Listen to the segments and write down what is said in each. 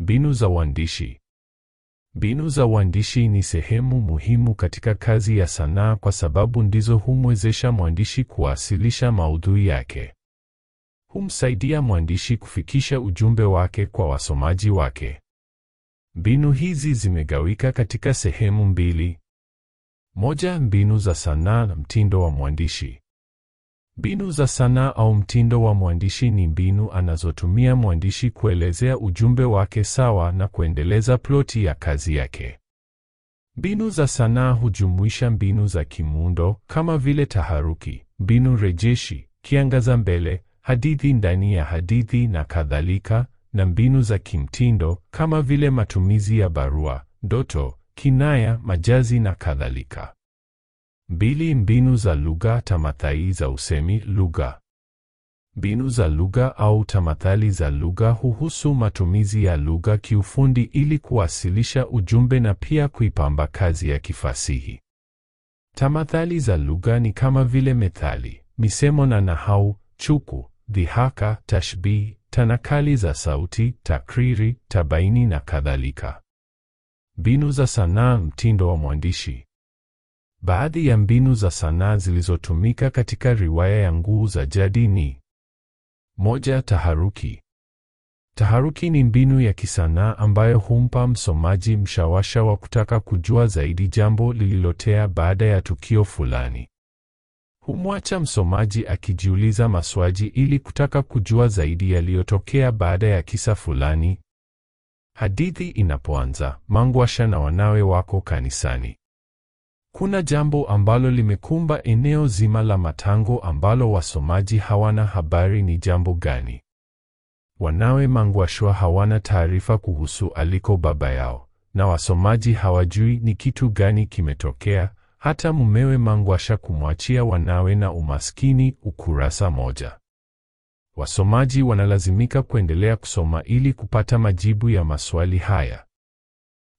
Mbinu za uandishi. Mbinu za uandishi ni sehemu muhimu katika kazi ya sanaa kwa sababu ndizo humwezesha mwandishi kuwasilisha maudhui yake. Humsaidia mwandishi kufikisha ujumbe wake kwa wasomaji wake. Mbinu hizi zimegawika katika sehemu mbili. Moja, mbinu za sanaa na mtindo wa mwandishi. Mbinu za sanaa au mtindo wa mwandishi ni mbinu anazotumia mwandishi kuelezea ujumbe wake sawa na kuendeleza ploti ya kazi yake. Mbinu za sanaa hujumuisha mbinu za kimuundo kama vile taharuki, mbinu rejeshi, kiangaza mbele, hadithi ndani ya hadithi na kadhalika, na mbinu za kimtindo kama vile matumizi ya barua, ndoto, kinaya, majazi na kadhalika. Mbili, mbinu za lugha tamathali za usemi lugha. Mbinu za lugha au tamathali za lugha huhusu matumizi ya lugha kiufundi ili kuwasilisha ujumbe na pia kuipamba kazi ya kifasihi. Tamathali za lugha ni kama vile methali, misemo na nahau, chuku, dhihaka, tashbihi, tanakali za sauti, takriri, tabaini na kadhalika. Mbinu za sanaa mtindo wa mwandishi. Baadhi ya mbinu za sanaa zilizotumika katika riwaya ya Nguu za Jadi ni: moja, taharuki. Taharuki ni mbinu ya kisanaa ambayo humpa msomaji mshawasha wa kutaka kujua zaidi jambo lililotea baada ya tukio fulani. Humwacha msomaji akijiuliza maswaji ili kutaka kujua zaidi yaliyotokea baada ya kisa fulani. Hadithi inapoanza, Mangwasha na wanawe wako kanisani. Kuna jambo ambalo limekumba eneo zima la Matango ambalo wasomaji hawana habari ni jambo gani. Wanawe Mangwashwa hawana taarifa kuhusu aliko baba yao, na wasomaji hawajui ni kitu gani kimetokea, hata mumewe Mangwasha kumwachia wanawe na umaskini. Ukurasa moja. Wasomaji wanalazimika kuendelea kusoma ili kupata majibu ya maswali haya.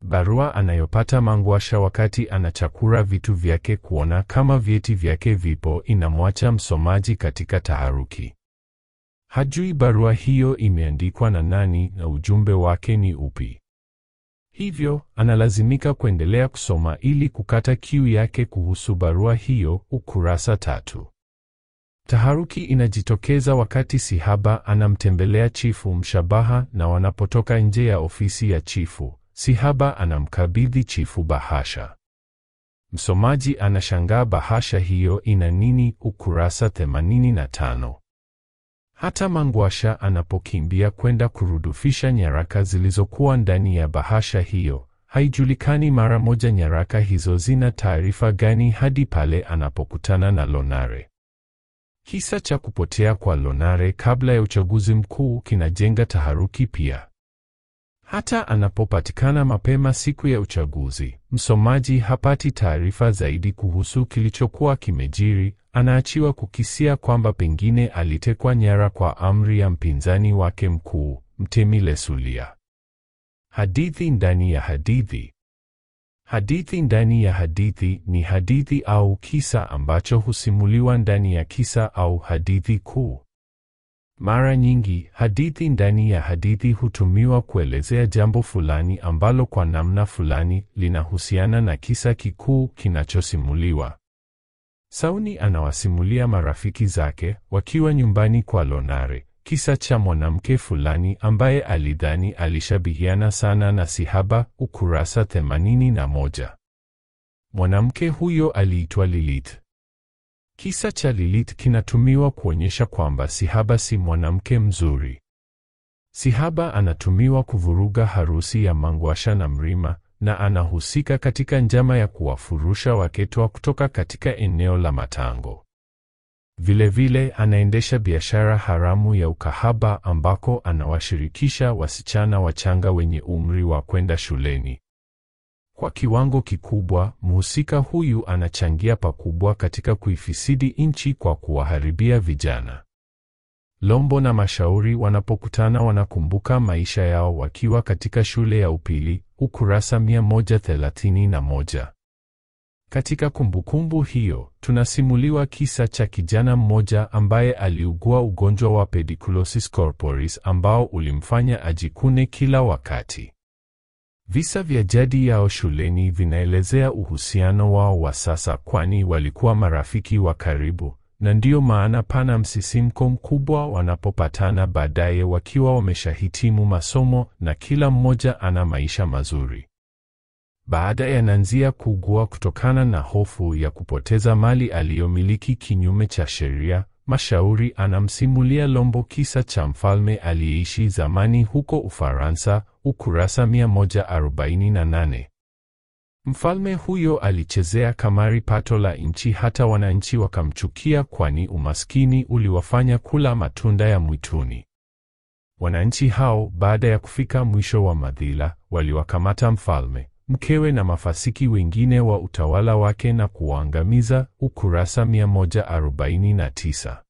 Barua anayopata Mangwasha wakati anachakura vitu vyake kuona kama vyeti vyake vipo inamwacha msomaji katika taharuki. Hajui barua hiyo imeandikwa na nani na ujumbe wake ni upi. Hivyo, analazimika kuendelea kusoma ili kukata kiu yake kuhusu barua hiyo. Ukurasa tatu. Taharuki inajitokeza wakati Sihaba anamtembelea Chifu Mshabaha na wanapotoka nje ya ofisi ya Chifu, Sihaba anamkabidhi Chifu bahasha. Msomaji anashangaa bahasha hiyo ina nini? Ukurasa 85. Hata Mangwasha anapokimbia kwenda kurudufisha nyaraka zilizokuwa ndani ya bahasha hiyo, haijulikani mara moja nyaraka hizo zina taarifa gani hadi pale anapokutana na Lonare. Kisa cha kupotea kwa Lonare kabla ya uchaguzi mkuu kinajenga taharuki pia. Hata anapopatikana mapema siku ya uchaguzi, msomaji hapati taarifa zaidi kuhusu kilichokuwa kimejiri. Anaachiwa kukisia kwamba pengine alitekwa nyara kwa amri ya mpinzani wake mkuu, Mtemi Lesulia. Hadithi ndani ya hadithi. Hadithi ndani ya hadithi ni hadithi au kisa ambacho husimuliwa ndani ya kisa au hadithi kuu. Mara nyingi, hadithi ndani ya hadithi hutumiwa kuelezea jambo fulani ambalo kwa namna fulani linahusiana na kisa kikuu kinachosimuliwa. Sauni anawasimulia marafiki zake wakiwa nyumbani kwa Lonare kisa cha mwanamke fulani ambaye alidhani alishabihiana sana na Sihaba. Ukurasa 81. Mwanamke huyo aliitwa Lilith. Kisa cha Lilith kinatumiwa kuonyesha kwamba Sihaba si mwanamke mzuri. Sihaba anatumiwa kuvuruga harusi ya Mangwasha na Mrima na anahusika katika njama ya kuwafurusha Waketwa kutoka katika eneo la Matango. Vilevile vile, anaendesha biashara haramu ya ukahaba ambako anawashirikisha wasichana wachanga wenye umri wa kwenda shuleni. Kwa kiwango kikubwa, mhusika huyu anachangia pakubwa katika kuifisidi nchi kwa kuwaharibia vijana. Lombo na Mashauri wanapokutana wanakumbuka maisha yao wakiwa katika shule ya upili, ukurasa 131. Katika kumbukumbu hiyo, tunasimuliwa kisa cha kijana mmoja ambaye aliugua ugonjwa wa pediculosis corporis ambao ulimfanya ajikune kila wakati. Visa vya jadi yao shuleni vinaelezea uhusiano wao wa sasa kwani walikuwa marafiki wa karibu na ndiyo maana pana msisimko mkubwa wanapopatana baadaye wakiwa wameshahitimu masomo na kila mmoja ana maisha mazuri. Baada ya Nanzia kuugua kutokana na hofu ya kupoteza mali aliyomiliki kinyume cha sheria, Mashauri anamsimulia Lombo kisa cha mfalme aliyeishi zamani huko Ufaransa, ukurasa 148. Mfalme huyo alichezea kamari pato la nchi hata wananchi wakamchukia kwani umaskini uliwafanya kula matunda ya mwituni. Wananchi hao baada ya kufika mwisho wa madhila, waliwakamata mfalme, mkewe na mafasiki wengine wa utawala wake na kuwaangamiza, ukurasa 149.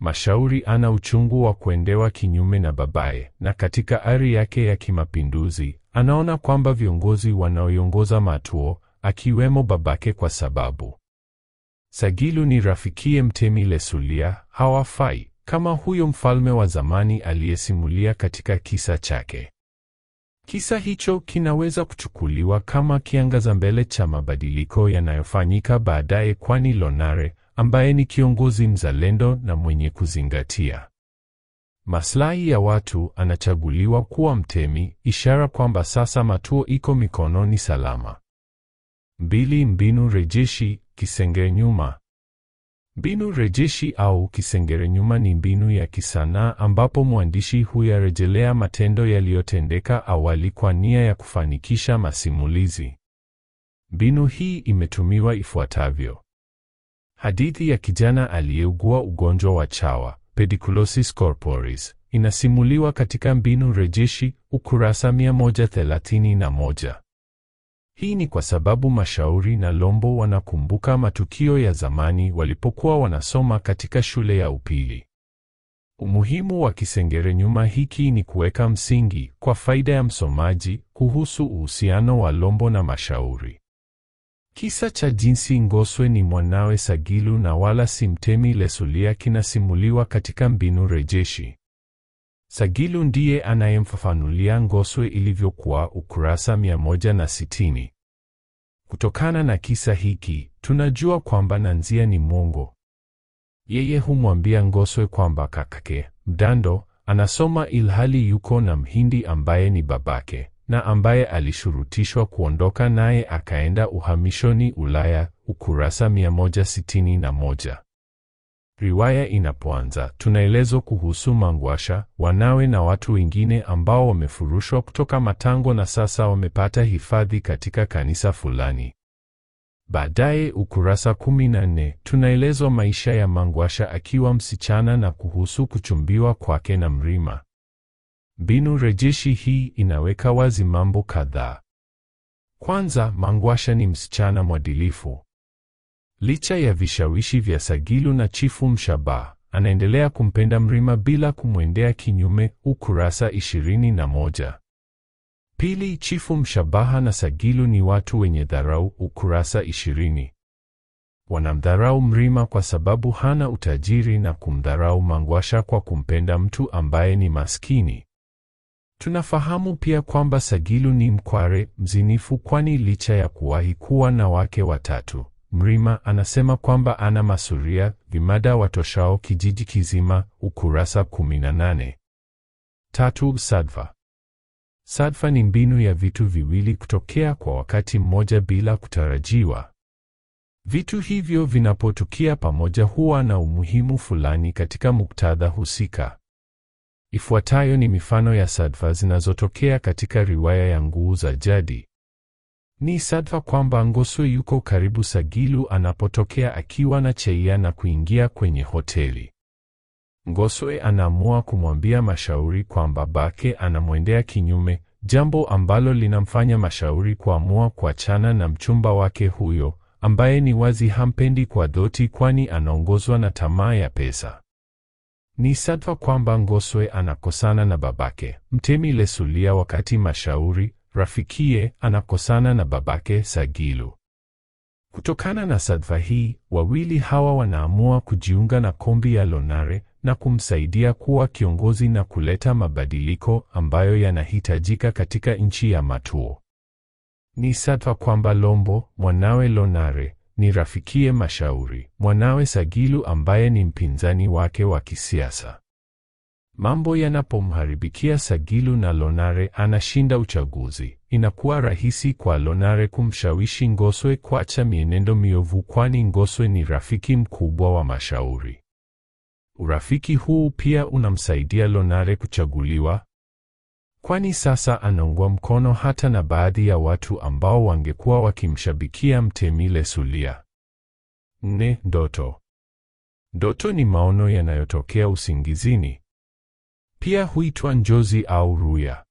Mashauri ana uchungu wa kuendewa kinyume na babaye, na katika ari yake ya kimapinduzi anaona kwamba viongozi wanaoiongoza Matuo, akiwemo babake, kwa sababu Sagilu ni rafikie Mtemi Lesulia, hawafai kama huyo mfalme wa zamani aliyesimulia katika kisa chake. Kisa hicho kinaweza kuchukuliwa kama kiangaza mbele cha mabadiliko yanayofanyika baadaye, kwani Lonare ambaye ni kiongozi mzalendo na mwenye kuzingatia maslahi ya watu anachaguliwa kuwa mtemi, ishara kwamba sasa Matuo iko mikononi salama. Mbili. Mbinu rejeshi kisengerenyuma. Mbinu rejeshi au kisengere nyuma ni mbinu ya kisanaa ambapo mwandishi huyarejelea matendo yaliyotendeka awali kwa nia ya kufanikisha masimulizi. Mbinu hii imetumiwa ifuatavyo: hadithi ya kijana aliyeugua ugonjwa wa chawa pediculosis corporis inasimuliwa katika mbinu rejeshi, ukurasa 131. Hii ni kwa sababu Mashauri na Lombo wanakumbuka matukio ya zamani walipokuwa wanasoma katika shule ya upili. Umuhimu wa kisengere nyuma hiki ni kuweka msingi kwa faida ya msomaji kuhusu uhusiano wa Lombo na Mashauri. Kisa cha jinsi Ngoswe ni mwanawe Sagilu na wala si Mtemi Lesulia kinasimuliwa katika mbinu rejeshi. Sagilu ndiye anayemfafanulia Ngoswe ilivyokuwa, ukurasa 160. Kutokana na kisa hiki, tunajua kwamba Nanzia ni mwongo. Yeye humwambia Ngoswe kwamba kakake Mdando anasoma ilhali yuko na Mhindi ambaye ni babake na ambaye alishurutishwa kuondoka naye akaenda uhamishoni Ulaya, ukurasa 161. Riwaya inapoanza tunaelezwa kuhusu Mangwasha, wanawe na watu wengine ambao wamefurushwa kutoka Matango na sasa wamepata hifadhi katika kanisa fulani. Baadaye ukurasa 14 tunaelezwa maisha ya Mangwasha akiwa msichana na kuhusu kuchumbiwa kwake na Mrima. Mbinu rejeshi hii inaweka wazi mambo kadhaa. Kwanza, Mangwasha ni msichana mwadilifu. Licha ya vishawishi vya Sagilu na Chifu Mshabaha, anaendelea kumpenda Mrima bila kumwendea kinyume, ukurasa 21. Pili, Chifu Mshabaha na Sagilu ni watu wenye dharau, ukurasa 20. Wanamdharau Mrima kwa sababu hana utajiri na kumdharau Mangwasha kwa kumpenda mtu ambaye ni maskini. Tunafahamu pia kwamba Sagilu ni mkware, mzinifu kwani licha ya kuwahi kuwa na wake watatu, Mrima anasema kwamba ana masuria, vimada watoshao kijiji kizima, ukurasa 18. Tatu, sadfa. Sadfa ni mbinu ya vitu viwili kutokea kwa wakati mmoja bila kutarajiwa. Vitu hivyo vinapotukia pamoja huwa na umuhimu fulani katika muktadha husika. Ifuatayo ni mifano ya sadfa zinazotokea katika riwaya ya Nguu za Jadi. Ni sadfa kwamba Ngoso yuko karibu Sagilu anapotokea akiwa na Cheia na kuingia kwenye hoteli. Ngoswe anaamua kumwambia Mashauri kwamba Bake anamwendea kinyume, jambo ambalo linamfanya Mashauri kuamua kuachana na mchumba wake huyo, ambaye ni wazi hampendi kwa dhati kwani anaongozwa na tamaa ya pesa. Ni sadfa kwamba Ngoswe anakosana na babake Mtemi Lesulia wakati Mashauri rafikie anakosana na babake Sagilu. Kutokana na sadfa hii, wawili hawa wanaamua kujiunga na kombi ya Lonare na kumsaidia kuwa kiongozi na kuleta mabadiliko ambayo yanahitajika katika nchi ya Matuo. Ni sadfa kwamba Lombo, mwanawe Lonare, ni rafikie Mashauri, mwanawe Sagilu ambaye ni mpinzani wake wa kisiasa. Mambo yanapomharibikia Sagilu na Lonare anashinda uchaguzi, inakuwa rahisi kwa Lonare kumshawishi Ngoswe kuacha mienendo miovu kwani Ngoswe ni rafiki mkubwa wa Mashauri. Urafiki huu pia unamsaidia Lonare kuchaguliwa, kwani sasa anaungwa mkono hata na baadhi ya watu ambao wangekuwa wakimshabikia Mtemi Lesulia. Nne, ndoto. Ndoto ni maono yanayotokea usingizini. Pia huitwa njozi au ruya.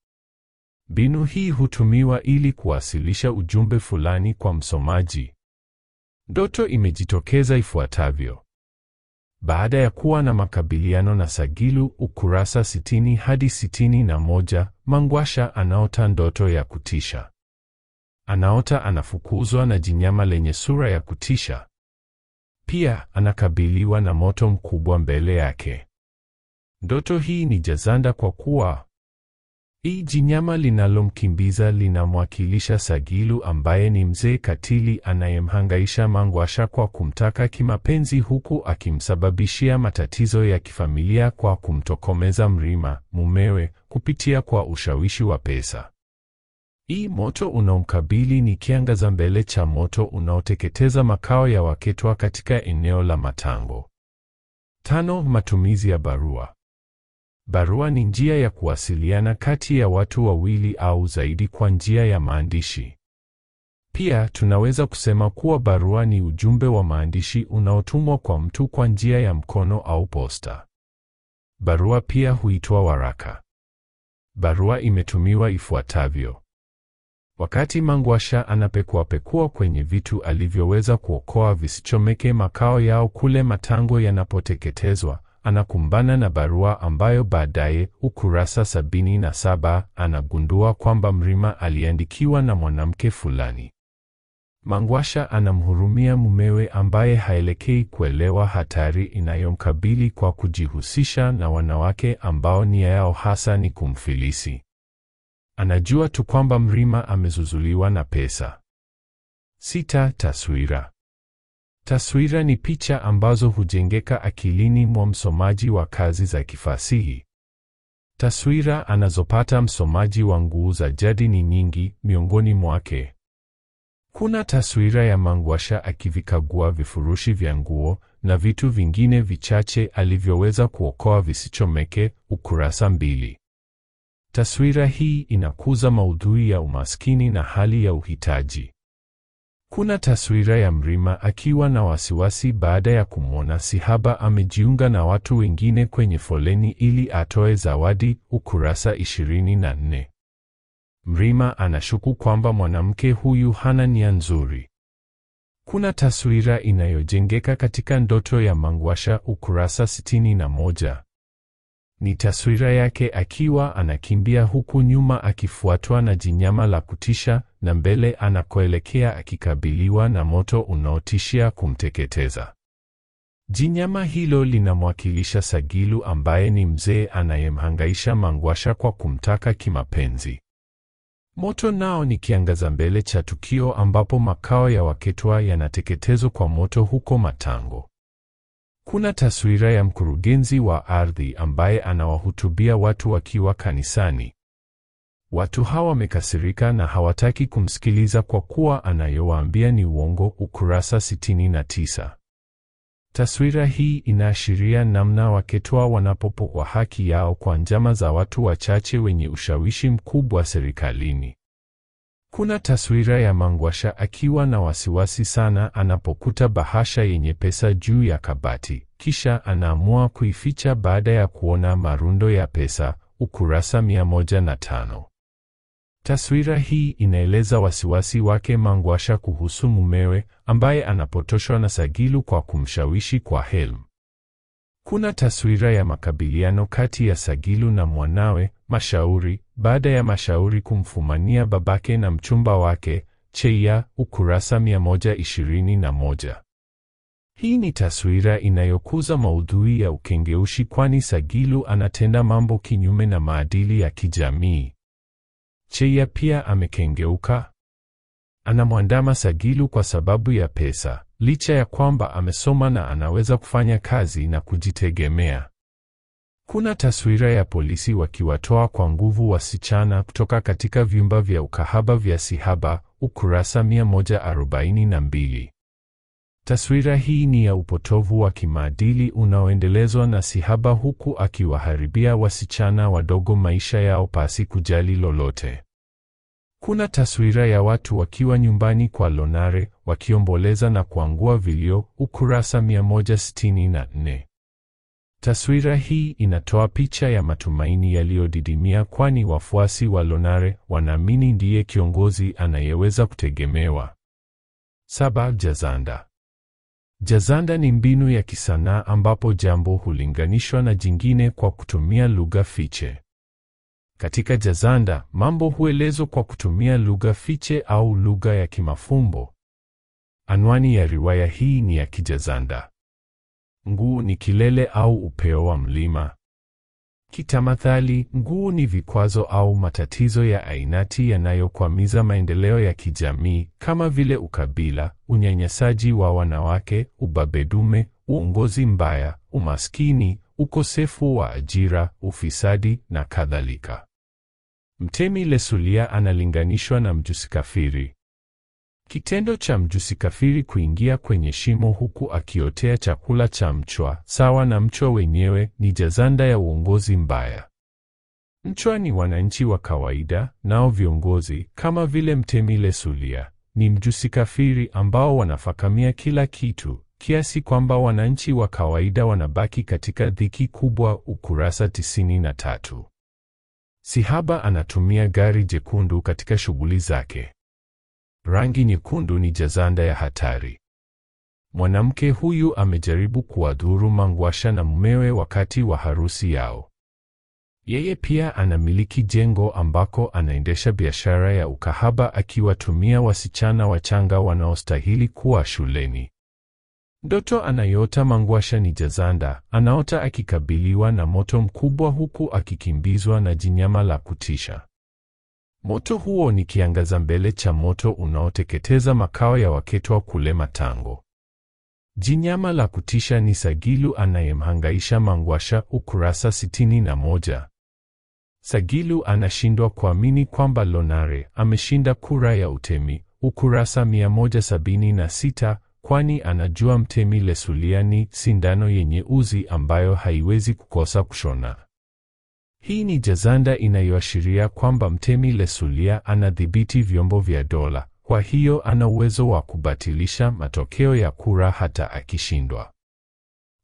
Mbinu hii hutumiwa ili kuwasilisha ujumbe fulani kwa msomaji. Ndoto imejitokeza ifuatavyo. Baada ya kuwa na makabiliano na Sagilu ukurasa sitini hadi sitini na moja, Mangwasha anaota ndoto ya kutisha. Anaota anafukuzwa na jinyama lenye sura ya kutisha. Pia anakabiliwa na moto mkubwa mbele yake. Ndoto hii ni jazanda kwa kuwa hii jinyama linalomkimbiza linamwakilisha Sagilu ambaye ni mzee katili anayemhangaisha Mangwasha kwa kumtaka kimapenzi huku akimsababishia matatizo ya kifamilia kwa kumtokomeza Mrima, mumewe, kupitia kwa ushawishi wa pesa. Hii moto unaomkabili ni kiangaza mbele cha moto unaoteketeza makao ya Waketwa katika eneo la Matango. Tano, matumizi ya barua. Barua ni njia ya kuwasiliana kati ya watu wawili au zaidi kwa njia ya maandishi. Pia tunaweza kusema kuwa barua ni ujumbe wa maandishi unaotumwa kwa mtu kwa njia ya mkono au posta. Barua pia huitwa waraka. Barua imetumiwa ifuatavyo: wakati Mangwasha anapekuapekua kwenye vitu alivyoweza kuokoa visichomeke makao yao kule Matango yanapoteketezwa anakumbana na barua ambayo baadaye, ukurasa sabini na saba, anagundua kwamba Mrima aliandikiwa na mwanamke fulani. Mangwasha anamhurumia mumewe ambaye haelekei kuelewa hatari inayomkabili kwa kujihusisha na wanawake ambao nia yao hasa ni kumfilisi. Anajua tu kwamba Mrima amezuzuliwa na pesa. Sita, taswira. Taswira ni picha ambazo hujengeka akilini mwa msomaji wa kazi za kifasihi. Taswira anazopata msomaji wa Nguu za Jadi ni nyingi, miongoni mwake kuna taswira ya Mangwasha akivikagua vifurushi vya nguo na vitu vingine vichache alivyoweza kuokoa visichomeke, ukurasa mbili. Taswira hii inakuza maudhui ya umaskini na hali ya uhitaji. Kuna taswira ya Mrima akiwa na wasiwasi baada ya kumwona Sihaba amejiunga na watu wengine kwenye foleni ili atoe zawadi, ukurasa 24. Mrima anashuku kwamba mwanamke huyu hana nia nzuri. Kuna taswira inayojengeka katika ndoto ya Mangwasha, ukurasa 61. Ni taswira yake akiwa anakimbia huku nyuma akifuatwa na jinyama la kutisha na mbele anakoelekea akikabiliwa na moto unaotishia kumteketeza. Jinyama hilo linamwakilisha Sagilu ambaye ni mzee anayemhangaisha Mangwasha kwa kumtaka kimapenzi. Moto nao ni kiangaza mbele cha tukio ambapo makao ya Waketwa yanateketezwa kwa moto huko Matango. Kuna taswira ya mkurugenzi wa ardhi ambaye anawahutubia watu wakiwa kanisani. Watu hawa wamekasirika na hawataki kumsikiliza kwa kuwa anayowaambia ni uongo, ukurasa 69. Taswira hii inaashiria namna Waketwa wanapopokwa haki yao kwa njama za watu wachache wenye ushawishi mkubwa serikalini. Kuna taswira ya Mangwasha akiwa na wasiwasi sana anapokuta bahasha yenye pesa juu ya kabati, kisha anaamua kuificha baada ya kuona marundo ya pesa, ukurasa 105. Taswira hii inaeleza wasiwasi wake Mangwasha kuhusu mumewe ambaye anapotoshwa na Sagilu kwa kumshawishi kwa Helm. Kuna taswira ya makabiliano kati ya Sagilu na mwanawe Mashauri baada ya Mashauri kumfumania babake na mchumba wake Cheya, ukurasa 121. Hii ni taswira inayokuza maudhui ya ukengeushi kwani Sagilu anatenda mambo kinyume na maadili ya kijamii. Cheya pia amekengeuka. Anamwandama Sagilu kwa sababu ya pesa, licha ya kwamba amesoma na anaweza kufanya kazi na kujitegemea. Kuna taswira ya polisi wakiwatoa kwa nguvu wasichana kutoka katika vyumba vya ukahaba vya Sihaba, ukurasa 142. Taswira hii ni ya upotovu wa kimaadili unaoendelezwa na Sihaba huku akiwaharibia wasichana wadogo maisha yao pasi kujali lolote. Kuna taswira ya watu wakiwa nyumbani kwa Lonare wakiomboleza na kuangua vilio, ukurasa 164. Taswira hii inatoa picha ya matumaini yaliyodidimia kwani wafuasi wa Lonare wanaamini ndiye kiongozi anayeweza kutegemewa. Saba. Jazanda. Jazanda ni mbinu ya kisanaa ambapo jambo hulinganishwa na jingine kwa kutumia lugha fiche. Katika jazanda, mambo huelezwa kwa kutumia lugha fiche au lugha ya kimafumbo. Anwani ya riwaya hii ni ya kijazanda. Nguu ni kilele au upeo wa mlima. Kitamathali, nguo ni vikwazo au matatizo ya ainati yanayokwamiza maendeleo ya kijamii kama vile ukabila, unyanyasaji wa wanawake, ubabedume, uongozi mbaya, umaskini, ukosefu wa ajira, ufisadi na kadhalika. Mtemi Lesulia analinganishwa na mjusi kafiri. Kitendo cha mjusi kafiri kuingia kwenye shimo huku akiotea chakula cha mchwa, sawa na mchwa wenyewe, ni jazanda ya uongozi mbaya. Mchwa ni wananchi wa kawaida, nao viongozi kama vile mtemi Lesulia ni mjusi kafiri ambao wanafakamia kila kitu kiasi kwamba wananchi wa kawaida wanabaki katika dhiki kubwa. Ukurasa 93. Sihaba anatumia gari jekundu katika shughuli zake. Rangi nyekundu ni jazanda ya hatari. Mwanamke huyu amejaribu kuwadhuru Mangwasha na mumewe wakati wa harusi yao. Yeye pia anamiliki jengo ambako anaendesha biashara ya ukahaba akiwatumia wasichana wachanga wanaostahili kuwa shuleni. Ndoto anayota Mangwasha ni jazanda, anaota akikabiliwa na moto mkubwa huku akikimbizwa na jinyama la kutisha. Moto huo ni kiangaza mbele cha moto unaoteketeza makao ya waketwa kule Matango. Jinyama la kutisha ni Sagilu anayemhangaisha Mangwasha, ukurasa 61. Sagilu anashindwa kuamini kwamba Lonare ameshinda kura ya utemi, ukurasa 176, kwani anajua mtemi Lesulia ni sindano yenye uzi ambayo haiwezi kukosa kushona. Hii ni jazanda inayoashiria kwamba mtemi Lesulia anadhibiti vyombo vya dola, kwa hiyo ana uwezo wa kubatilisha matokeo ya kura hata akishindwa.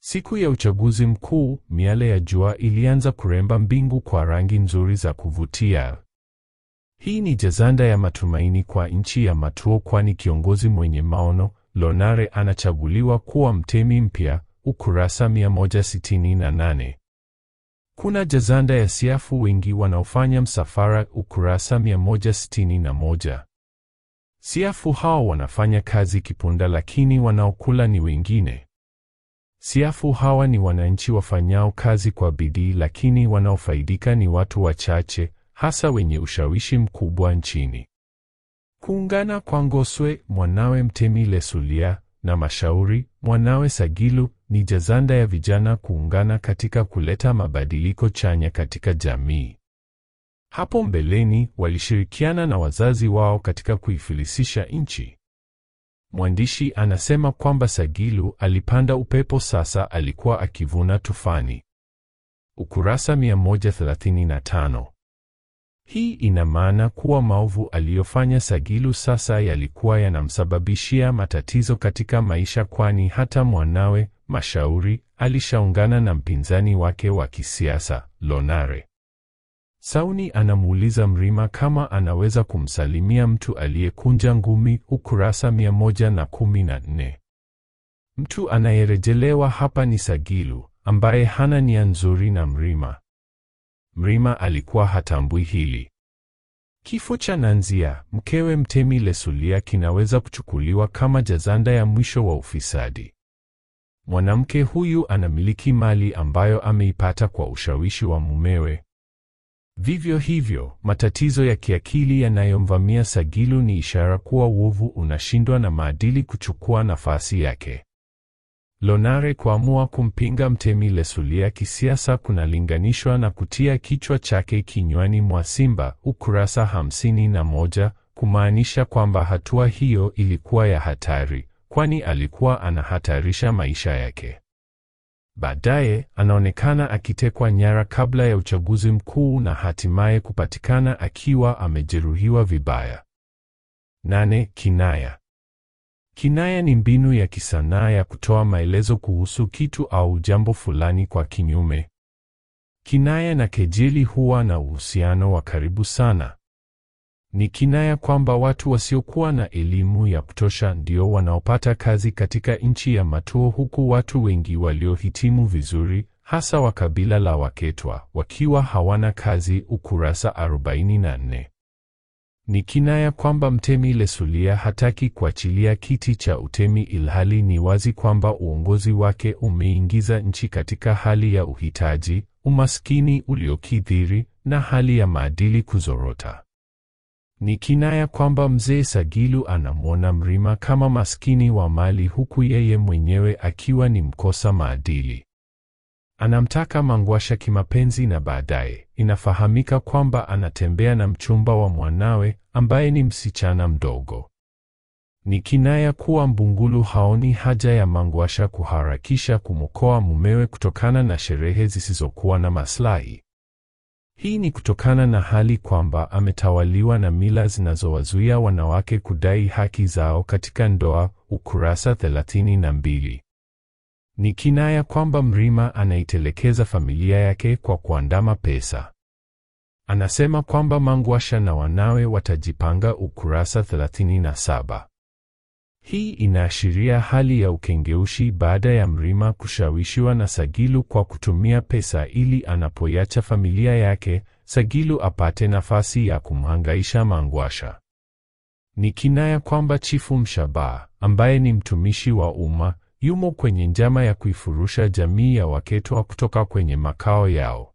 Siku ya uchaguzi mkuu, miale ya jua ilianza kuremba mbingu kwa rangi nzuri za kuvutia. Hii ni jazanda ya matumaini kwa nchi ya Matuo, kwani kiongozi mwenye maono Lonare anachaguliwa kuwa mtemi mpya, ukurasa 168. Kuna jazanda ya siafu wengi wanaofanya msafara, ukurasa 161. Siafu hao wanafanya kazi kipunda, lakini wanaokula ni wengine. Siafu hawa ni wananchi wafanyao kazi kwa bidii, lakini wanaofaidika ni watu wachache, hasa wenye ushawishi mkubwa nchini. Kuungana kwa Ngoswe mwanawe mtemi Lesulia na Mashauri mwanawe Sagilu ni jazanda ya vijana kuungana katika kuleta mabadiliko chanya katika jamii. Hapo mbeleni walishirikiana na wazazi wao katika kuifilisisha nchi. Mwandishi anasema kwamba Sagilu alipanda upepo, sasa alikuwa akivuna tufani. Ukurasa 135. Hii ina maana kuwa maovu aliyofanya Sagilu sasa yalikuwa yanamsababishia matatizo katika maisha, kwani hata mwanawe Mashauri alishaungana na mpinzani wake wa kisiasa Lonare. Sauni anamuuliza Mrima kama anaweza kumsalimia mtu aliyekunja ngumi, ukurasa 114. Mtu anayerejelewa hapa ni Sagilu ambaye hana nia nzuri na Mrima. Mrima alikuwa hatambui hili. Kifo cha Nanzia, mkewe Mtemi Lesulia, kinaweza kuchukuliwa kama jazanda ya mwisho wa ufisadi. Mwanamke huyu anamiliki mali ambayo ameipata kwa ushawishi wa mumewe. Vivyo hivyo, matatizo ya kiakili yanayomvamia Sagilu ni ishara kuwa uovu unashindwa na maadili kuchukua nafasi yake. Lonare kuamua kumpinga Mtemi Lesulia kisiasa kunalinganishwa na kutia kichwa chake kinywani mwa simba, ukurasa hamsini na moja, kumaanisha kwamba hatua hiyo ilikuwa ya hatari, kwani alikuwa anahatarisha maisha yake. Baadaye anaonekana akitekwa nyara kabla ya uchaguzi mkuu na hatimaye kupatikana akiwa amejeruhiwa vibaya. Nane. Kinaya. Kinaya ni mbinu ya kisanaa ya kutoa maelezo kuhusu kitu au jambo fulani kwa kinyume. Kinaya na kejeli huwa na uhusiano wa karibu sana. Ni kinaya kwamba watu wasiokuwa na elimu ya kutosha ndio wanaopata kazi katika nchi ya Matuo, huku watu wengi waliohitimu vizuri, hasa wa kabila la Waketwa, wakiwa hawana kazi. Ukurasa 44. Ni kinaya kwamba Mtemi Lesulia hataki kuachilia kiti cha utemi, ilhali ni wazi kwamba uongozi wake umeingiza nchi katika hali ya uhitaji, umaskini uliokithiri na hali ya maadili kuzorota. Ni kinaya kwamba mzee Sagilu anamwona Mrima kama maskini wa mali huku yeye mwenyewe akiwa ni mkosa maadili. Anamtaka Mangwasha kimapenzi na baadaye inafahamika kwamba anatembea na mchumba wa mwanawe ambaye ni msichana mdogo. Ni kinaya kuwa Mbungulu haoni haja ya Mangwasha kuharakisha kumwokoa mumewe kutokana na sherehe zisizokuwa na maslahi. Hii ni kutokana na hali kwamba ametawaliwa na mila zinazowazuia wanawake kudai haki zao katika ndoa. Ukurasa 32. Ni kinaya kwamba Mrima anaitelekeza familia yake kwa kuandama pesa. Anasema kwamba Mangwasha na wanawe watajipanga. Ukurasa 37. Hii inaashiria hali ya ukengeushi baada ya Mrima kushawishiwa na Sagilu kwa kutumia pesa ili anapoiacha familia yake, Sagilu apate nafasi ya kumhangaisha Mangwasha. Ni kinaya kwamba Chifu Mshabaha, ambaye ni mtumishi wa umma, yumo kwenye njama ya kuifurusha jamii ya Waketwa kutoka kwenye makao yao.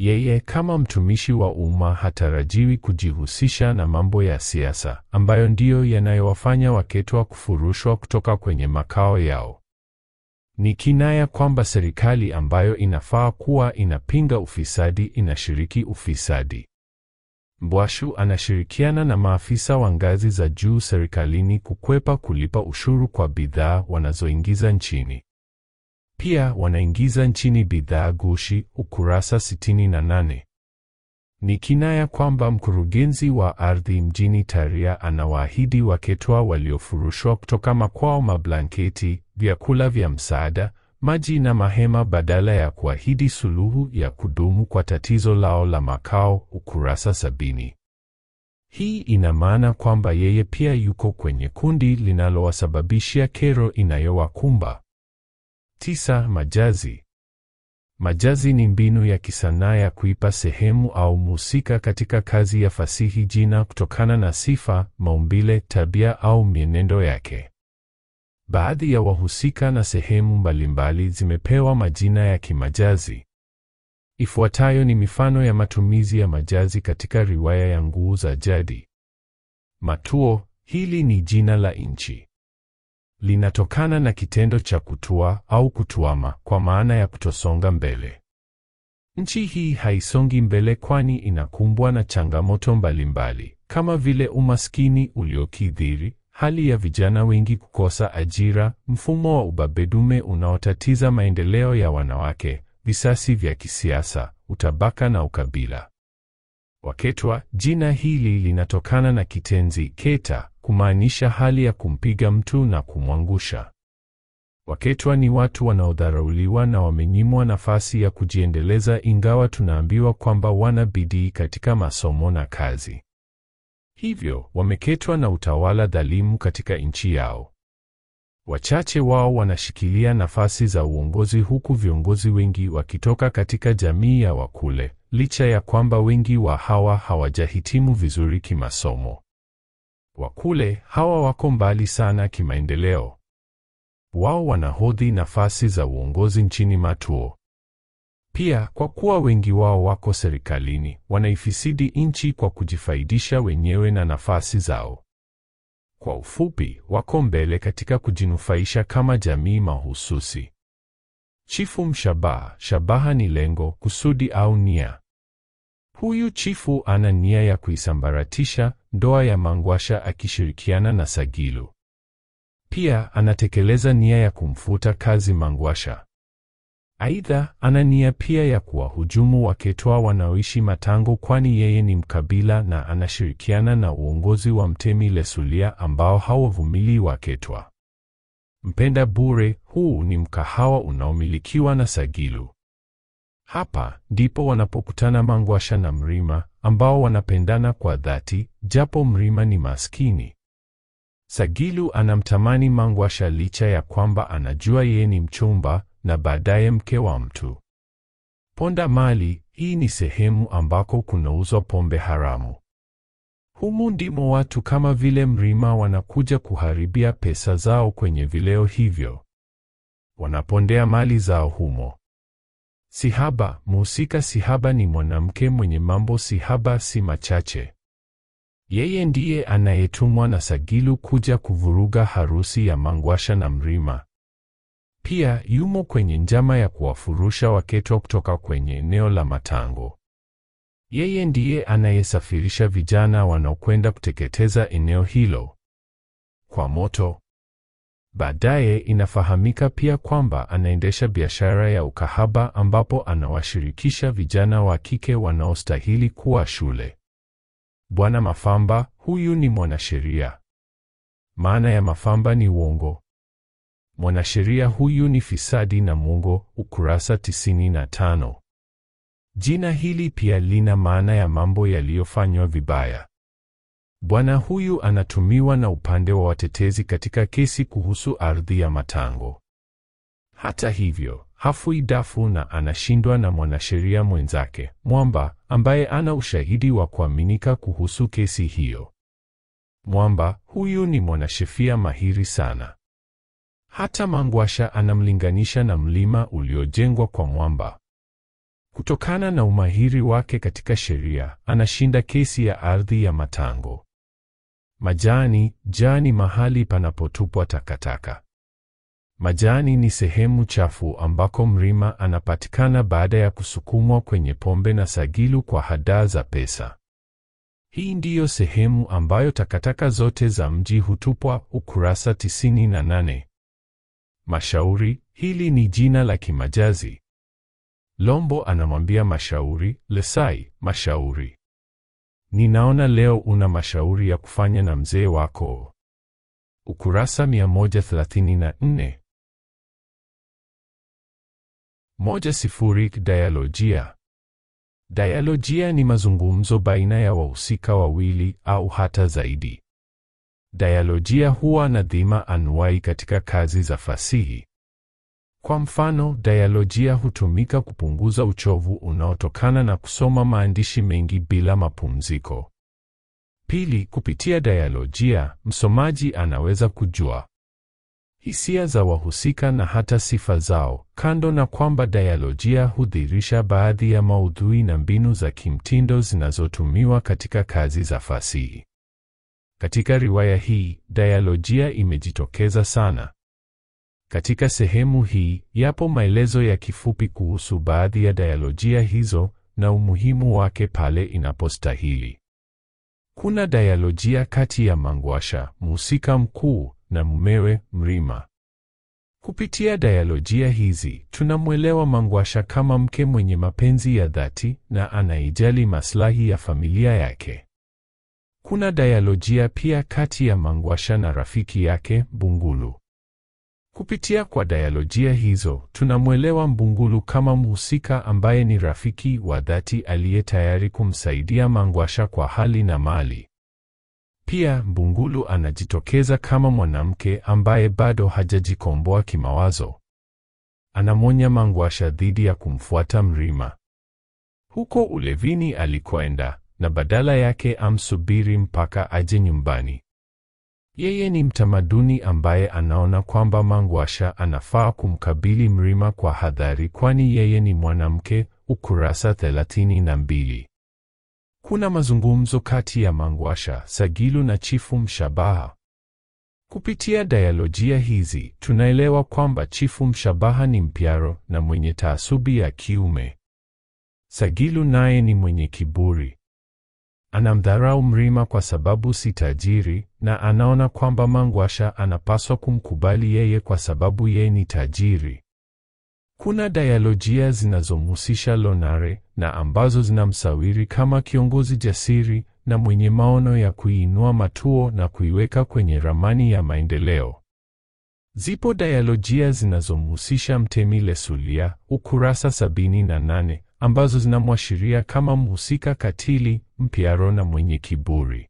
Yeye kama mtumishi wa umma hatarajiwi kujihusisha na mambo ya siasa ambayo ndiyo yanayowafanya Waketwa kufurushwa kutoka kwenye makao yao. Ni kinaya kwamba serikali ambayo inafaa kuwa inapinga ufisadi inashiriki ufisadi. Mbwashu anashirikiana na maafisa wa ngazi za juu serikalini kukwepa kulipa ushuru kwa bidhaa wanazoingiza nchini. Pia wanaingiza nchini bidhaa gushi. Ukurasa 68. Ni kinaya kwamba mkurugenzi wa ardhi mjini Taria anawaahidi Waketwa waliofurushwa kutoka makwao mablanketi, vyakula vya msaada, maji na mahema badala ya kuahidi suluhu ya kudumu kwa tatizo lao la makao. Ukurasa sabini. Hii ina maana kwamba yeye pia yuko kwenye kundi linalowasababishia kero inayowakumba. Tisa. Majazi. Majazi ni mbinu ya kisanaa ya kuipa sehemu au mhusika katika kazi ya fasihi jina kutokana na sifa, maumbile, tabia au mienendo yake. Baadhi ya wahusika na sehemu mbalimbali zimepewa majina ya kimajazi. Ifuatayo ni mifano ya matumizi ya majazi katika riwaya ya Nguu za Jadi. Matuo, hili ni jina la nchi. Linatokana na kitendo cha kutua au kutuama kwa maana ya kutosonga mbele. Nchi hii haisongi mbele kwani inakumbwa na changamoto mbalimbali kama vile umaskini uliokithiri, hali ya vijana wengi kukosa ajira, mfumo wa ubabedume unaotatiza maendeleo ya wanawake, visasi vya kisiasa, utabaka na ukabila. Waketwa, jina hili linatokana na kitenzi keta kumaanisha hali ya kumpiga mtu na kumwangusha. Waketwa ni watu wanaodharauliwa na wamenyimwa nafasi ya kujiendeleza ingawa tunaambiwa kwamba wana bidii katika masomo na kazi. Hivyo, wameketwa na utawala dhalimu katika nchi yao. Wachache wao wanashikilia nafasi za uongozi huku viongozi wengi wakitoka katika jamii ya Wakule, licha ya kwamba wengi wa hawa hawajahitimu vizuri kimasomo. Wakule hawa wako mbali sana kimaendeleo. Wao wanahodhi nafasi za uongozi nchini Matuo. Pia kwa kuwa wengi wao wako serikalini, wanaifisidi nchi kwa kujifaidisha wenyewe na nafasi zao. Kwa ufupi, wako mbele katika kujinufaisha kama jamii mahususi. Chifu mshabaha. Shabaha ni lengo, kusudi au nia. Huyu chifu ana nia ya kuisambaratisha ndoa ya Mangwasha akishirikiana na Sagilu. Pia anatekeleza nia ya kumfuta kazi Mangwasha. Aidha, ana nia pia ya kuwahujumu Waketwa wanaoishi Matango kwani yeye ni mkabila na anashirikiana na uongozi wa Mtemi Lesulia ambao hawavumilii Waketwa. Mpenda Bure, huu ni mkahawa unaomilikiwa na Sagilu. Hapa ndipo wanapokutana Mangwasha na Mrima ambao wanapendana kwa dhati, japo Mrima ni maskini. Sagilu anamtamani Mangwasha licha ya kwamba anajua yeye ni mchumba na baadaye mke wa mtu. Ponda Mali, hii ni sehemu ambako kunauzwa pombe haramu. Humu ndimo watu kama vile Mrima wanakuja kuharibia pesa zao kwenye vileo hivyo. Wanapondea mali zao humo. Sihaba, mhusika Sihaba ni mwanamke mwenye mambo sihaba si machache. Yeye ndiye anayetumwa na Sagilu kuja kuvuruga harusi ya Mangwasha na Mrima. Pia yumo kwenye njama ya kuwafurusha Waketo kutoka kwenye eneo la Matango. Yeye ndiye anayesafirisha vijana wanaokwenda kuteketeza eneo hilo kwa moto. Baadaye inafahamika pia kwamba anaendesha biashara ya ukahaba ambapo anawashirikisha vijana wa kike wanaostahili kuwa shule. Bwana Mafamba, huyu ni mwanasheria. Maana ya Mafamba ni uongo. Mwanasheria huyu ni fisadi na mwongo, ukurasa 95. Jina hili pia lina maana ya mambo yaliyofanywa vibaya. Bwana huyu anatumiwa na upande wa watetezi katika kesi kuhusu ardhi ya Matango. Hata hivyo, hafui dafu na anashindwa na mwanasheria mwenzake, Mwamba, ambaye ana ushahidi wa kuaminika kuhusu kesi hiyo. Mwamba huyu ni mwanashefia mahiri sana. Hata Mangwasha anamlinganisha na mlima uliojengwa kwa mwamba. Kutokana na umahiri wake katika sheria, anashinda kesi ya ardhi ya Matango. Majani, jani mahali panapotupwa takataka. Majani ni sehemu chafu ambako Mrima anapatikana baada ya kusukumwa kwenye pombe na Sagilu kwa hadaa za pesa. Hii ndiyo sehemu ambayo takataka zote za mji hutupwa, ukurasa 98. Mashauri, hili ni jina la kimajazi. Lombo anamwambia Mashauri, Lesai, Mashauri, ninaona leo una mashauri ya kufanya na mzee wako. Ukurasa 134. Moja sifuri. Dialojia. Dialojia ni mazungumzo baina ya wahusika wawili au hata zaidi. Dialojia huwa na dhima anuwai katika kazi za fasihi. Kwa mfano, dialojia hutumika kupunguza uchovu unaotokana na kusoma maandishi mengi bila mapumziko. Pili, kupitia dialojia, msomaji anaweza kujua hisia za wahusika na hata sifa zao, kando na kwamba dialojia hudhirisha baadhi ya maudhui na mbinu za kimtindo zinazotumiwa katika kazi za fasihi. Katika riwaya hii, dialojia imejitokeza sana. Katika sehemu hii, yapo maelezo ya kifupi kuhusu baadhi ya dialojia hizo na umuhimu wake pale inapostahili. Kuna dialojia kati ya Mangwasha, mhusika mkuu, na mumewe Mrima. Kupitia dialojia hizi, tunamwelewa Mangwasha kama mke mwenye mapenzi ya dhati na anaijali maslahi ya familia yake. Kuna dialojia pia kati ya Mangwasha na rafiki yake Mbungulu. Kupitia kwa dialojia hizo, tunamwelewa Mbungulu kama mhusika ambaye ni rafiki wa dhati aliye tayari kumsaidia Mangwasha kwa hali na mali. Pia Mbungulu anajitokeza kama mwanamke ambaye bado hajajikomboa kimawazo. Anamwonya Mangwasha dhidi ya kumfuata Mrima. huko ulevini alikoenda, na badala yake amsubiri mpaka aje nyumbani. Yeye ni mtamaduni ambaye anaona kwamba Mangwasha anafaa kumkabili Mrima kwa hadhari kwani yeye ni mwanamke. Ukurasa 32. Kuna mazungumzo kati ya Mangwasha, Sagilu na Chifu Mshabaha. Kupitia dialojia hizi tunaelewa kwamba Chifu Mshabaha ni mpyaro na mwenye taasubi ya kiume. Sagilu naye ni mwenye kiburi. Anamdharau Mrima kwa sababu si tajiri na anaona kwamba Mangwasha anapaswa kumkubali yeye kwa sababu yeye ni tajiri. Kuna dialojia zinazomhusisha Lonare na ambazo zinamsawiri kama kiongozi jasiri na mwenye maono ya kuiinua Matuo na kuiweka kwenye ramani ya maendeleo. Zipo dialojia zinazomhusisha Mtemi Lesulia, ukurasa sabini na nane, ambazo zinamwashiria kama mhusika katili, mpyaro na mwenye kiburi.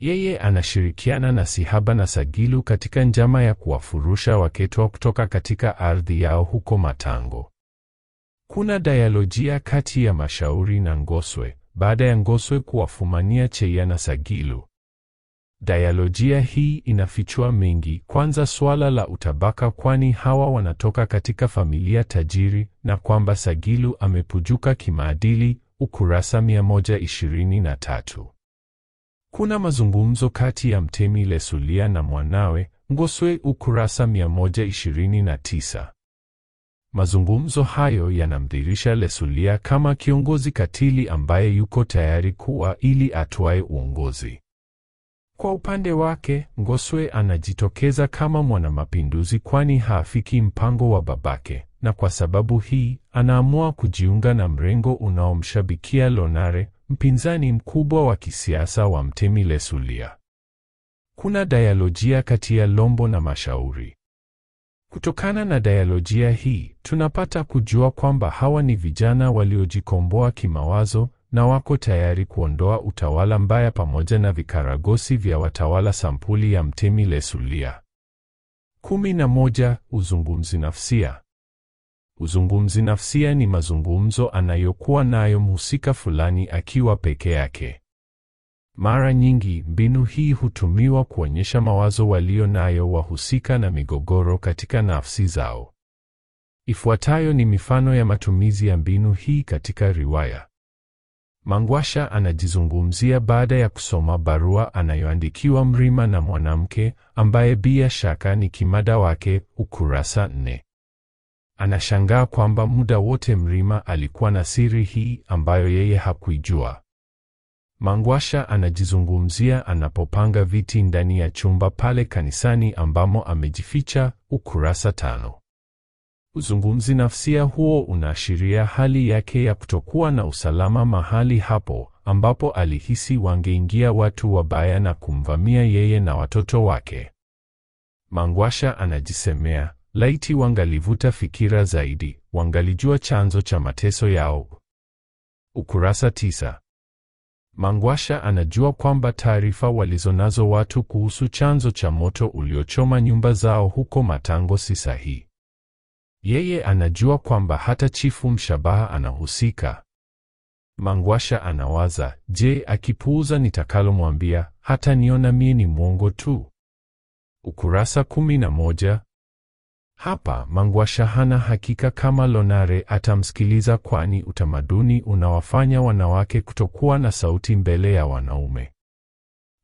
Yeye anashirikiana na Sihaba na Sagilu katika njama ya kuwafurusha Waketwa kutoka katika ardhi yao huko Matango. Kuna dialojia kati ya Mashauri na Ngoswe baada ya Ngoswe kuwafumania Cheia na Sagilu. Dialojia hii inafichua mengi, kwanza suala la utabaka, kwani hawa wanatoka katika familia tajiri na kwamba Sagilu amepujuka kimaadili, ukurasa 123. Kuna mazungumzo kati ya Mtemi Lesulia na mwanawe Ngoswe, ukurasa 129. Mazungumzo hayo yanamdhirisha Lesulia kama kiongozi katili ambaye yuko tayari kuwa ili atwae uongozi. Kwa upande wake, Ngoswe anajitokeza kama mwanamapinduzi kwani haafiki mpango wa babake, na kwa sababu hii anaamua kujiunga na mrengo unaomshabikia Lonare, mpinzani mkubwa wa kisiasa wa Mtemi Lesulia. Kuna dialojia kati ya Lombo na Mashauri. Kutokana na dialojia hii, tunapata kujua kwamba hawa ni vijana waliojikomboa kimawazo na wako tayari kuondoa utawala mbaya pamoja na vikaragosi vya watawala sampuli ya Mtemi Lesulia. Kumi na moja. Uzungumzi nafsia. Uzungumzi nafsia ni mazungumzo anayokuwa nayo mhusika fulani akiwa peke yake. Mara nyingi mbinu hii hutumiwa kuonyesha mawazo walio nayo wahusika na migogoro katika nafsi zao. Ifuatayo ni mifano ya matumizi ya mbinu hii katika riwaya. Mangwasha anajizungumzia baada ya kusoma barua anayoandikiwa Mrima na mwanamke ambaye bila shaka ni kimada wake, ukurasa nne. Anashangaa kwamba muda wote Mrima alikuwa na siri hii ambayo yeye hakuijua. Mangwasha anajizungumzia anapopanga viti ndani ya chumba pale kanisani ambamo amejificha, ukurasa tano. Uzungumzi nafsia huo unaashiria hali yake ya kutokuwa na usalama mahali hapo ambapo alihisi wangeingia watu wabaya na kumvamia yeye na watoto wake. Mangwasha anajisemea, laiti wangalivuta fikira zaidi, wangalijua chanzo cha mateso yao. Ukurasa tisa. Mangwasha anajua kwamba taarifa walizonazo watu kuhusu chanzo cha moto uliochoma nyumba zao huko Matango si sahihi. Yeye anajua kwamba hata Chifu Mshabaha anahusika. Mangwasha anawaza, je, akipuuza nitakalomwambia, hata niona mie ni mwongo tu? Ukurasa kumi na moja. Hapa Mangwasha hana hakika kama Lonare atamsikiliza kwani utamaduni unawafanya wanawake kutokuwa na sauti mbele ya wanaume.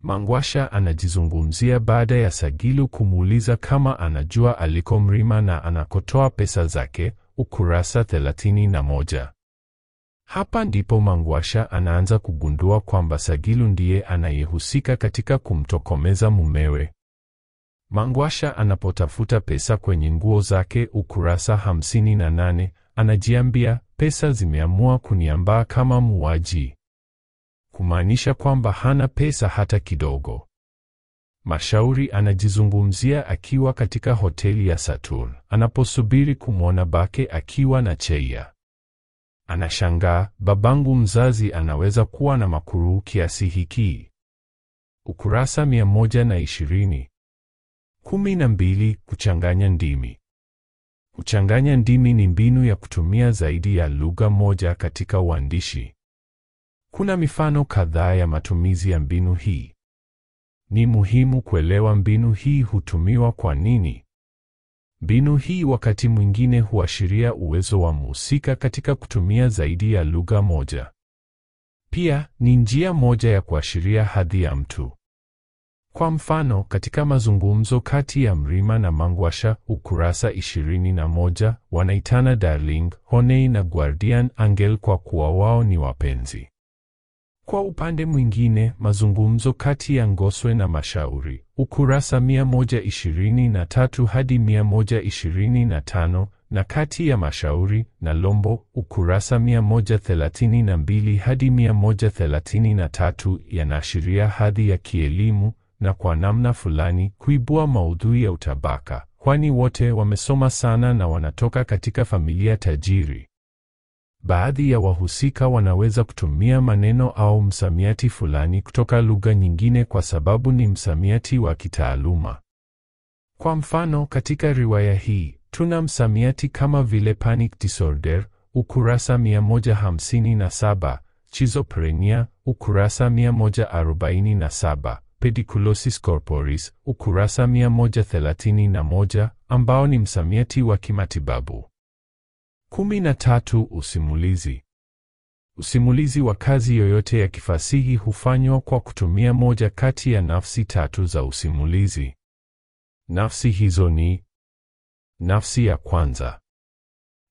Mangwasha anajizungumzia baada ya Sagilu kumuuliza kama anajua aliko Mrima na anakotoa pesa zake, ukurasa 31. Hapa ndipo Mangwasha anaanza kugundua kwamba Sagilu ndiye anayehusika katika kumtokomeza mumewe. Mangwasha anapotafuta pesa kwenye nguo zake, ukurasa 58, anajiambia pesa zimeamua kuniambaa kama muuaji kumaanisha kwamba hana pesa hata kidogo. Mashauri anajizungumzia akiwa katika hoteli ya Saturn anaposubiri kumwona bake akiwa na Cheia. Anashangaa, babangu mzazi anaweza kuwa na makuruu kiasi hiki. Ukurasa 120. kumi na mbili. Kuchanganya ndimi. Kuchanganya ndimi ni mbinu ya kutumia zaidi ya lugha moja katika uandishi. Kuna mifano kadhaa ya matumizi ya mbinu hii. Ni muhimu kuelewa mbinu hii hutumiwa kwa nini. Mbinu hii wakati mwingine huashiria uwezo wa mhusika katika kutumia zaidi ya lugha moja. Pia ni njia moja ya kuashiria hadhi ya mtu. Kwa mfano, katika mazungumzo kati ya Mrima na Mangwasha, ukurasa 21, wanaitana darling, honey na guardian angel kwa kuwa wao ni wapenzi. Kwa upande mwingine, mazungumzo kati ya Ngoswe na Mashauri, ukurasa 123 hadi 125, na kati ya Mashauri na Lombo, ukurasa 132 hadi 133, yanaashiria hadhi ya kielimu na kwa namna fulani kuibua maudhui ya utabaka, kwani wote wamesoma sana na wanatoka katika familia tajiri. Baadhi ya wahusika wanaweza kutumia maneno au msamiati fulani kutoka lugha nyingine kwa sababu ni msamiati wa kitaaluma. Kwa mfano, katika riwaya hii tuna msamiati kama vile panic disorder, ukurasa 157, schizophrenia, ukurasa 147, pediculosis corporis, ukurasa 131, ambao ni msamiati wa kimatibabu. Kumi na tatu. Usimulizi. Usimulizi wa kazi yoyote ya kifasihi hufanywa kwa kutumia moja kati ya nafsi tatu za usimulizi. Nafsi hizo ni: nafsi ya kwanza.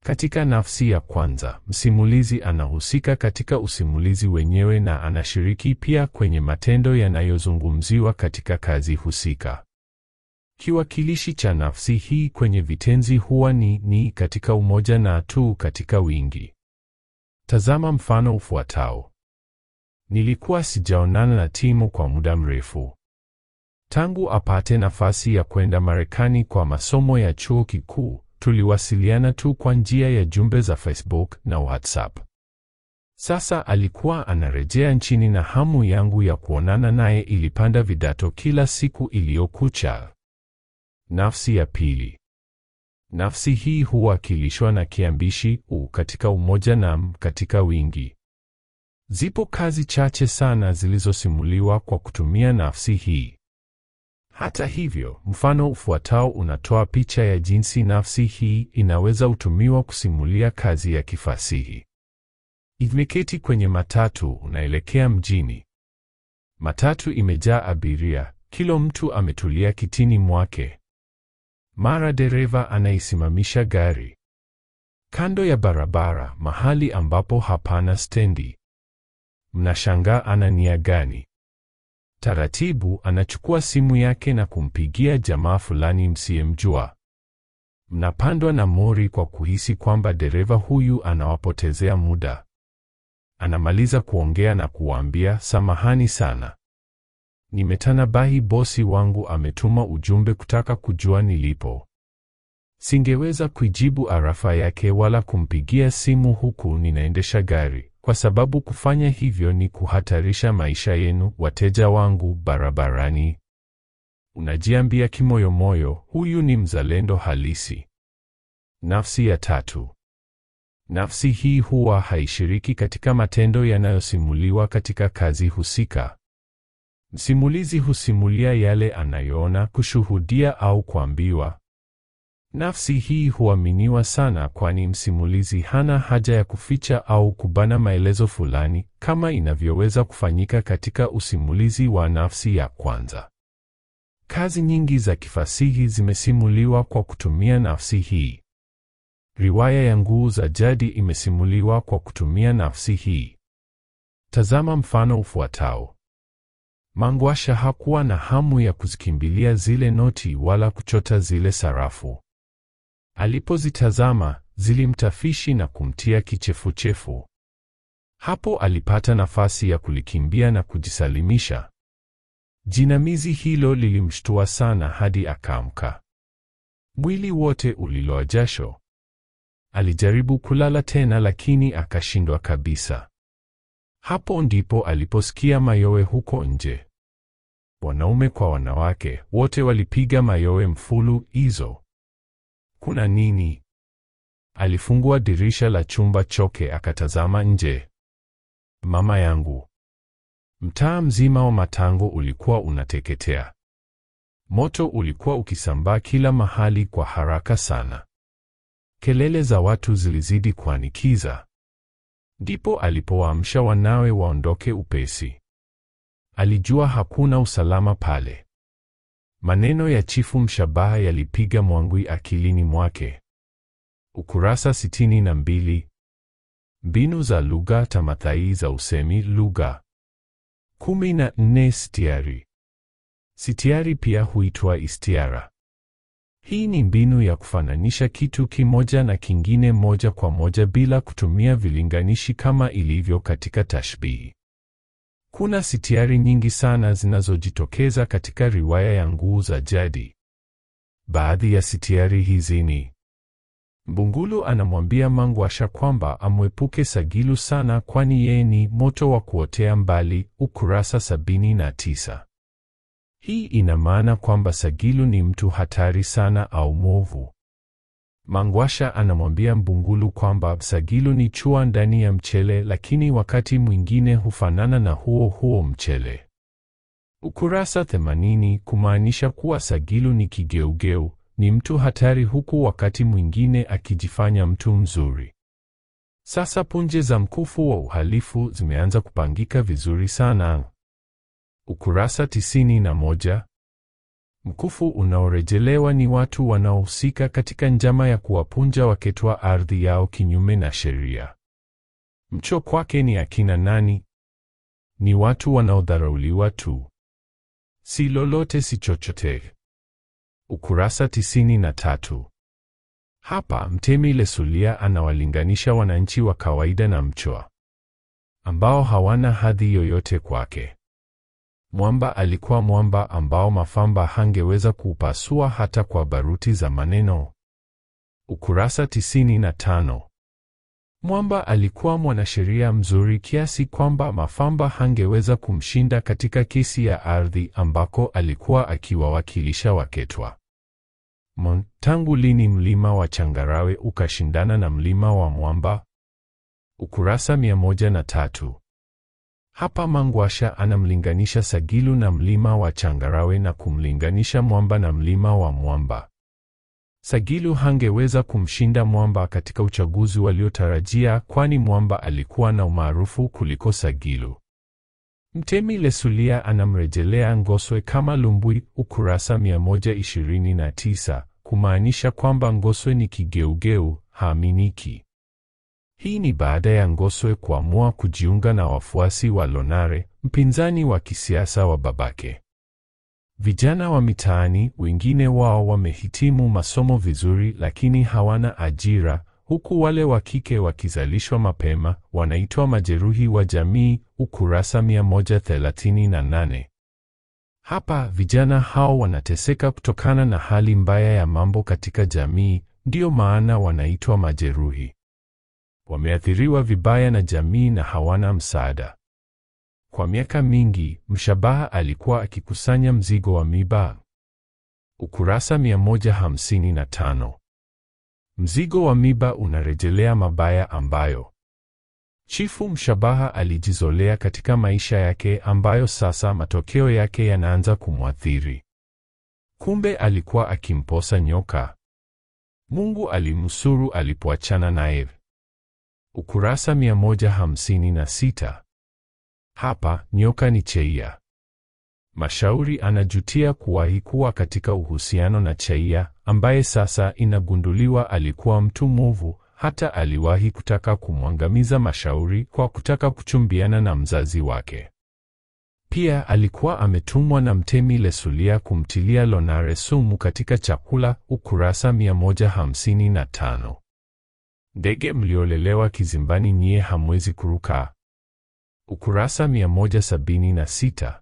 Katika nafsi ya kwanza, msimulizi anahusika katika usimulizi wenyewe na anashiriki pia kwenye matendo yanayozungumziwa katika kazi husika. Kiwakilishi cha nafsi hii kwenye vitenzi huwa ni ni katika umoja na tu katika wingi. Tazama mfano ufuatao. Nilikuwa sijaonana na timu kwa muda mrefu. Tangu apate nafasi ya kwenda Marekani kwa masomo ya chuo kikuu, tuliwasiliana tu kwa njia ya jumbe za Facebook na WhatsApp. Sasa alikuwa anarejea nchini na hamu yangu ya kuonana naye ilipanda vidato kila siku iliyokucha. Nafsi ya pili. Nafsi hii huwakilishwa na kiambishi u katika umoja na m katika wingi. Zipo kazi chache sana zilizosimuliwa kwa kutumia nafsi hii. Hata hivyo, mfano ufuatao unatoa picha ya jinsi nafsi hii inaweza utumiwa kusimulia kazi ya kifasihi. Imeketi kwenye matatu unaelekea mjini. Matatu imejaa abiria, kilo mtu ametulia kitini mwake. Mara dereva anaisimamisha gari kando ya barabara, mahali ambapo hapana stendi. Mnashangaa ana nia gani? Taratibu anachukua simu yake na kumpigia jamaa fulani msiyemjua. Mnapandwa na mori kwa kuhisi kwamba dereva huyu anawapotezea muda. Anamaliza kuongea na kuwaambia, samahani sana, nimetanabahi, bosi wangu ametuma ujumbe kutaka kujua nilipo. Singeweza kuijibu arafa yake wala kumpigia simu huku ninaendesha gari, kwa sababu kufanya hivyo ni kuhatarisha maisha yenu, wateja wangu, barabarani. Unajiambia kimoyomoyo, huyu ni mzalendo halisi. Nafsi ya tatu. Nafsi hii huwa haishiriki katika matendo yanayosimuliwa katika kazi husika. Msimulizi husimulia yale anayoona, kushuhudia au kuambiwa. Nafsi hii huaminiwa sana kwani msimulizi hana haja ya kuficha au kubana maelezo fulani kama inavyoweza kufanyika katika usimulizi wa nafsi ya kwanza. Kazi nyingi za kifasihi zimesimuliwa kwa kutumia nafsi hii. Riwaya ya Nguu za Jadi imesimuliwa kwa kutumia nafsi hii. Tazama mfano ufuatao. Mangwasha hakuwa na hamu ya kuzikimbilia zile noti wala kuchota zile sarafu. Alipozitazama, zilimtafishi na kumtia kichefuchefu. Hapo alipata nafasi ya kulikimbia na kujisalimisha. Jinamizi hilo lilimshtua sana hadi akaamka. Mwili wote uliloa jasho. Alijaribu kulala tena lakini akashindwa kabisa. Hapo ndipo aliposikia mayowe huko nje. Wanaume kwa wanawake, wote walipiga mayowe mfulu hizo. Kuna nini? Alifungua dirisha la chumba choke akatazama nje. Mama yangu. Mtaa mzima wa Matango ulikuwa unateketea. Moto ulikuwa ukisambaa kila mahali kwa haraka sana. Kelele za watu zilizidi kuanikiza. Ndipo alipowaamsha wanawe waondoke upesi. Alijua hakuna usalama pale. Maneno ya Chifu Mshabaha yalipiga mwangwi akilini mwake. Ukurasa sitini na mbili. Mbinu za lugha tamathai za usemi lugha. kumi na nne. Sitiari. Sitiari pia huitwa istiara. Hii ni mbinu ya kufananisha kitu kimoja na kingine moja kwa moja bila kutumia vilinganishi kama ilivyo katika tashbihi. Kuna sitiari nyingi sana zinazojitokeza katika riwaya ya Nguu za Jadi. Baadhi ya sitiari hizi ni: Mbungulu anamwambia Mangwasha kwamba amwepuke Sagilu sana kwani yeye ni moto wa kuotea mbali, ukurasa sabini na tisa. Hii ina maana kwamba Sagilu ni mtu hatari sana au mwovu. Mangwasha anamwambia Mbungulu kwamba Sagilu ni chua ndani ya mchele, lakini wakati mwingine hufanana na huo huo mchele. Ukurasa 80, kumaanisha kuwa Sagilu ni kigeugeu, ni mtu hatari, huku wakati mwingine akijifanya mtu mzuri. Sasa punje za mkufu wa uhalifu zimeanza kupangika vizuri sana. Ukurasa tisini na moja. Mkufu unaorejelewa ni watu wanaohusika katika njama ya kuwapunja waketwa ardhi yao kinyume na sheria. Mcho kwake ni akina nani? Ni watu wanaodharauliwa tu, si lolote si chochote. Ukurasa tisini na tatu. Hapa Mtemi Lesulia anawalinganisha wananchi wa kawaida na mchwa ambao hawana hadhi yoyote kwake. Mwamba alikuwa mwamba ambao mafamba hangeweza kuupasua hata kwa baruti za maneno. Ukurasa tisini na tano. Mwamba alikuwa mwanasheria mzuri kiasi kwamba mafamba hangeweza kumshinda katika kesi ya ardhi ambako alikuwa akiwawakilisha waketwa. Mon, tangu lini mlima wa changarawe ukashindana na mlima wa mwamba? Ukurasa mia moja na tatu. Hapa Mangwasha anamlinganisha Sagilu na mlima wa changarawe na kumlinganisha mwamba na mlima wa mwamba. Sagilu hangeweza kumshinda mwamba katika uchaguzi waliotarajia kwani mwamba alikuwa na umaarufu kuliko Sagilu. Mtemi Lesulia anamrejelea Ngoswe kama lumbwi, ukurasa 129, kumaanisha kwamba Ngoswe ni kigeugeu, haaminiki. Hii ni baada ya Ngoswe kuamua kujiunga na wafuasi wa Lonare, mpinzani wa kisiasa wa babake. Vijana wa mitaani, wengine wao wamehitimu masomo vizuri lakini hawana ajira, huku wale wa kike wakizalishwa mapema, wanaitwa majeruhi wa jamii, ukurasa 138. Hapa vijana hao wanateseka kutokana na hali mbaya ya mambo katika jamii, ndiyo maana wanaitwa majeruhi. Wameathiriwa vibaya na jamii na hawana msaada. Kwa miaka mingi, Mshabaha alikuwa akikusanya mzigo wa miba. Ukurasa 155. Mzigo wa miba unarejelea mabaya ambayo Chifu Mshabaha alijizolea katika maisha yake ambayo sasa matokeo yake yanaanza kumwathiri. Kumbe alikuwa akimposa nyoka. Mungu alimnusuru alipoachana naye. Ukurasa 156. Hapa nyoka ni Cheia. Mashauri anajutia kuwahi kuwa katika uhusiano na Cheia ambaye sasa inagunduliwa alikuwa mtu mwovu, hata aliwahi kutaka kumwangamiza Mashauri kwa kutaka kuchumbiana na mzazi wake. Pia alikuwa ametumwa na Mtemi Lesulia kumtilia Lonare sumu katika chakula, ukurasa 155. Ndege mliolelewa kizimbani nyie hamwezi kuruka. Ukurasa 176.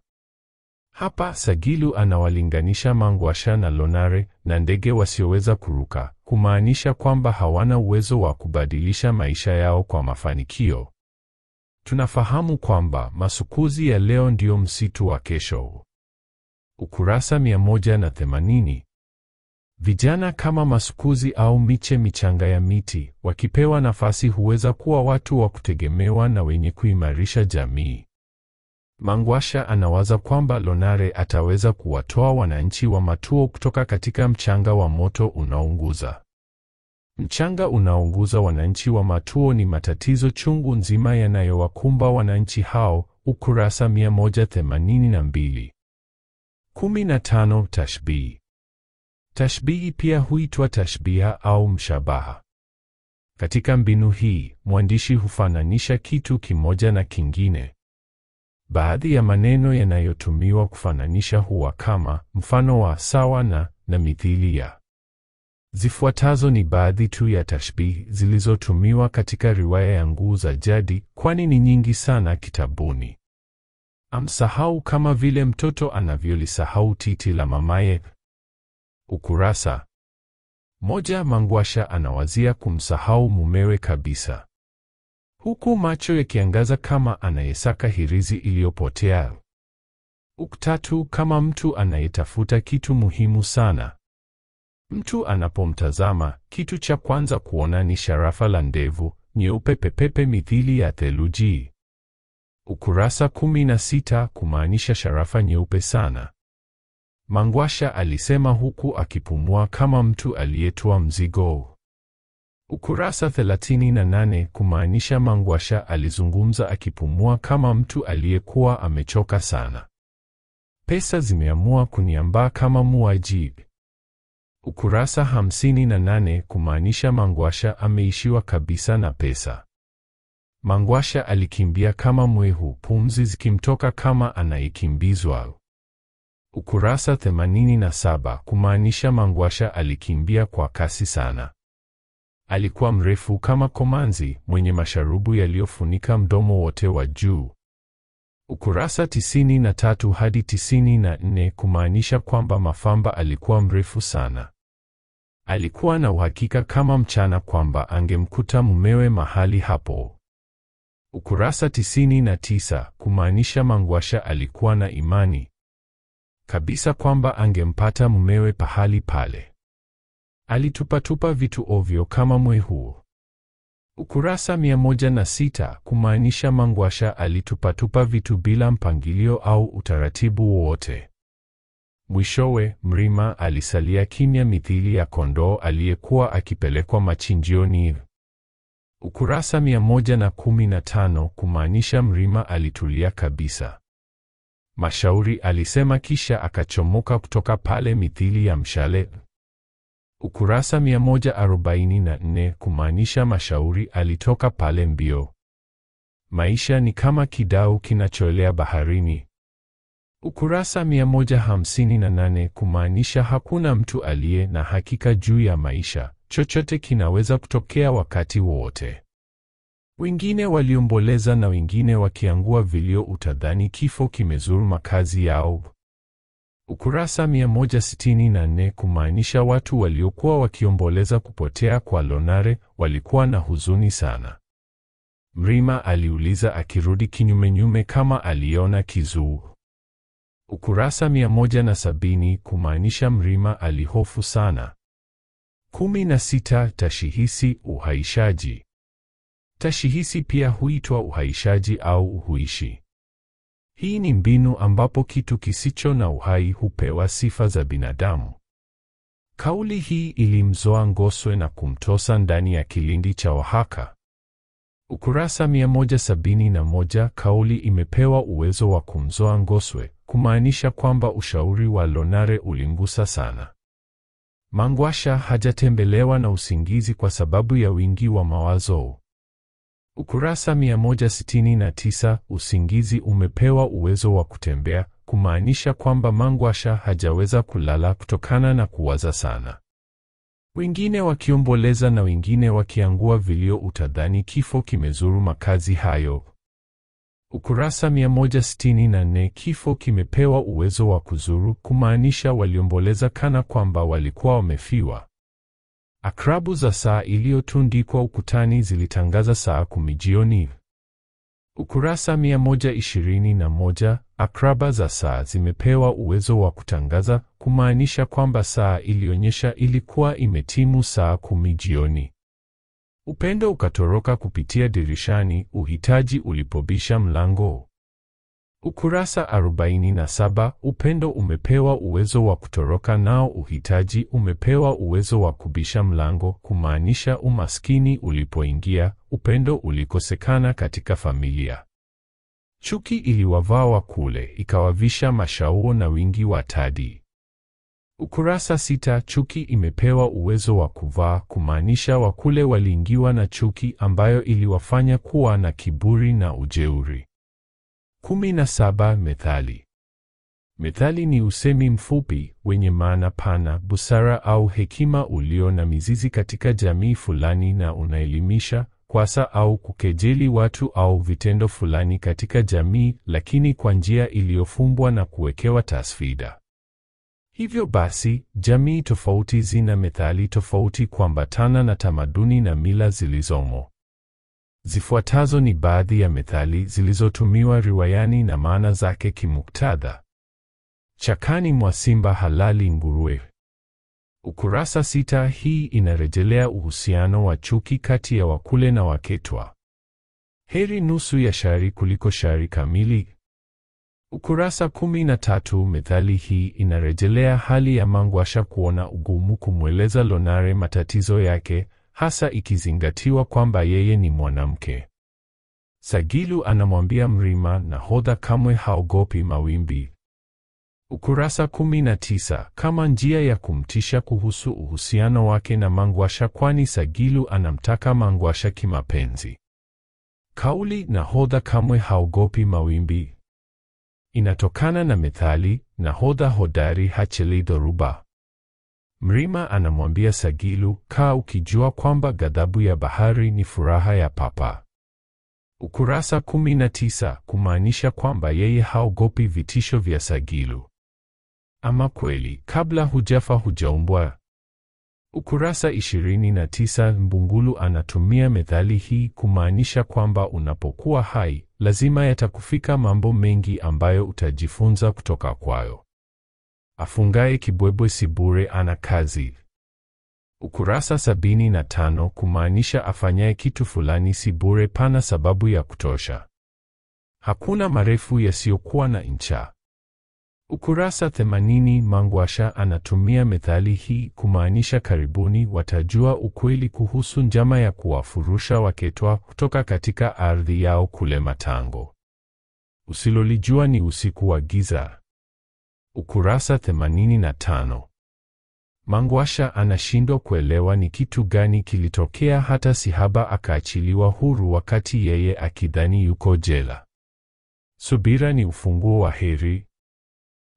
Hapa Sagilu anawalinganisha Mangwasha na Lonare na ndege wasioweza kuruka, kumaanisha kwamba hawana uwezo wa kubadilisha maisha yao kwa mafanikio. Tunafahamu kwamba masukuzi ya leo ndio msitu wa kesho. Ukurasa 180. Vijana kama masukuzi au miche michanga ya miti, wakipewa nafasi huweza kuwa watu wa kutegemewa na wenye kuimarisha jamii. Mangwasha anawaza kwamba Lonare ataweza kuwatoa wananchi wa Matuo kutoka katika mchanga wa moto unaounguza. Mchanga unaounguza wananchi wa Matuo ni matatizo chungu nzima yanayowakumba wananchi hao. Ukurasa 182. 15. Tashbihi. Tashbihi pia huitwa tashbiha au mshabaha. Katika mbinu hii, mwandishi hufananisha kitu kimoja na kingine. Baadhi ya maneno yanayotumiwa kufananisha huwa kama mfano wa sawa na na mithili ya. Zifuatazo ni baadhi tu ya tashbihi zilizotumiwa katika riwaya ya Nguu za Jadi, kwani ni nyingi sana kitabuni. Amsahau kama vile mtoto anavyolisahau titi la mamaye. Ukurasa moja. Mangwasha anawazia kumsahau mumewe kabisa, huku macho yakiangaza kama anayesaka hirizi iliyopotea. Uktatu. Kama mtu anayetafuta kitu muhimu sana. Mtu anapomtazama, kitu cha kwanza kuona ni sharafa la ndevu nyeupe pepepe mithili ya theluji. Ukurasa 16. Kumaanisha sharafa nyeupe sana. Mangwasha alisema huku akipumua kama mtu aliyetoa mzigo. Ukurasa 38. Kumaanisha Mangwasha alizungumza akipumua kama mtu aliyekuwa amechoka sana. Pesa zimeamua kuniambaa kama muajibu. Ukurasa 58. Kumaanisha Mangwasha ameishiwa kabisa na pesa. Mangwasha alikimbia kama mwehu, pumzi zikimtoka kama anayekimbizwa. Ukurasa 87. Kumaanisha Mangwasha alikimbia kwa kasi sana. Alikuwa mrefu kama komanzi, mwenye masharubu yaliyofunika mdomo wote wa juu. Ukurasa 93 hadi 94. Kumaanisha kwamba Mafamba alikuwa mrefu sana. Alikuwa na uhakika kama mchana kwamba angemkuta mumewe mahali hapo. Ukurasa 99. Kumaanisha Mangwasha alikuwa na imani kabisa kwamba angempata mumewe pahali pale. Alitupatupa vitu ovyo kama mwe huo. Ukurasa 106. Kumaanisha Mangwasha alitupatupa vitu bila mpangilio au utaratibu wowote. Mwishowe, Mrima alisalia kimya mithili ya kondoo aliyekuwa akipelekwa machinjioni. Ukurasa 115. Kumaanisha Mrima alitulia kabisa. Mashauri alisema kisha akachomoka kutoka pale mithili ya mshale. Ukurasa 144. Kumaanisha Mashauri alitoka pale mbio. Maisha ni kama kidau kinachoelea baharini. Ukurasa 158. Kumaanisha hakuna mtu aliye na hakika juu ya maisha, chochote kinaweza kutokea wakati wowote. Wengine waliomboleza na wengine wakiangua vilio, utadhani kifo kimezuru makazi yao. Ukurasa 164. Kumaanisha watu waliokuwa wakiomboleza kupotea kwa Lonare walikuwa na huzuni sana. Mrima aliuliza akirudi kinyumenyume kama aliona kizuu. Ukurasa 170. Kumaanisha Mrima alihofu sana. 16. Tashihisi uhaishaji. Tashihisi pia huitwa uhaishaji au uhuishi. Hii ni mbinu ambapo kitu kisicho na uhai hupewa sifa za binadamu. Kauli hii ilimzoa Ngoswe na kumtosa ndani ya kilindi cha wahaka. Ukurasa 171. Kauli imepewa uwezo wa kumzoa Ngoswe, kumaanisha kwamba ushauri wa Lonare ulimgusa sana. Mangwasha hajatembelewa na usingizi kwa sababu ya wingi wa mawazo. Ukurasa 169. Usingizi umepewa uwezo wa kutembea, kumaanisha kwamba Mangwasha hajaweza kulala kutokana na kuwaza sana. Wengine wakiomboleza na wengine wakiangua vilio, utadhani kifo kimezuru makazi hayo. Ukurasa 164. Kifo kimepewa uwezo wa kuzuru, kumaanisha waliomboleza kana kwamba walikuwa wamefiwa. Akrabu za saa iliyotundikwa ukutani zilitangaza saa kumi jioni. Ukurasa 121. akraba za saa zimepewa uwezo wa kutangaza, kumaanisha kwamba saa ilionyesha ilikuwa imetimu saa kumi jioni. Upendo ukatoroka kupitia dirishani, uhitaji ulipobisha mlango. Ukurasa 47. Upendo umepewa uwezo wa kutoroka, nao uhitaji umepewa uwezo wa kubisha mlango, kumaanisha umaskini ulipoingia, upendo ulikosekana katika familia. Chuki iliwavaa wakule, ikawavisha mashauo na wingi wa tadi. Ukurasa sita. Chuki imepewa uwezo wa kuvaa, kumaanisha wakule waliingiwa na chuki ambayo iliwafanya kuwa na kiburi na ujeuri. Kumi na saba. Methali. Methali ni usemi mfupi wenye maana pana, busara au hekima ulio na mizizi katika jamii fulani na unaelimisha, kwasa au kukejeli watu au vitendo fulani katika jamii, lakini kwa njia iliyofumbwa na kuwekewa tasfida. Hivyo basi, jamii tofauti zina methali tofauti kuambatana na tamaduni na mila zilizomo. Zifuatazo ni baadhi ya methali zilizotumiwa riwayani na maana zake kimuktadha. Chakani mwa simba halali nguruwe. Ukurasa sita. Hii inarejelea uhusiano wa chuki kati ya wakule na waketwa. Heri nusu ya shari kuliko shari kamili. Ukurasa kumi na tatu. Methali hii inarejelea hali ya Mangwasha kuona ugumu kumweleza Lonare matatizo yake, hasa ikizingatiwa kwamba yeye ni mwanamke. Sagilu anamwambia Mrima, nahodha kamwe haogopi mawimbi. Ukurasa 19, kama njia ya kumtisha kuhusu uhusiano wake na Mangwasha, kwani Sagilu anamtaka Mangwasha kimapenzi. Kauli nahodha kamwe haogopi mawimbi inatokana na methali nahodha hodari hacheli dhoruba. Mrima anamwambia Sagilu, kaa ukijua kwamba ghadhabu ya bahari ni furaha ya papa. Ukurasa 19, kumaanisha kwamba yeye haogopi vitisho vya Sagilu. Ama kweli, kabla hujafa hujaumbwa. Ukurasa 29, Mbungulu anatumia methali hii kumaanisha kwamba unapokuwa hai, lazima yatakufika mambo mengi ambayo utajifunza kutoka kwayo. Afungaye kibwebwe sibure ana kazi. Ukurasa 75, kumaanisha afanyaye kitu fulani sibure pana sababu ya kutosha. Hakuna marefu yasiyokuwa na ncha. Ukurasa 80, Mangwasha anatumia methali hii kumaanisha karibuni watajua ukweli kuhusu njama ya kuwafurusha waketwa kutoka katika ardhi yao kule Matango. Usilolijua ni usiku wa giza. Ukurasa 85. Mangwasha anashindwa kuelewa ni kitu gani kilitokea hata Sihaba akaachiliwa huru wakati yeye akidhani yuko jela. Subira ni ufunguo wa heri.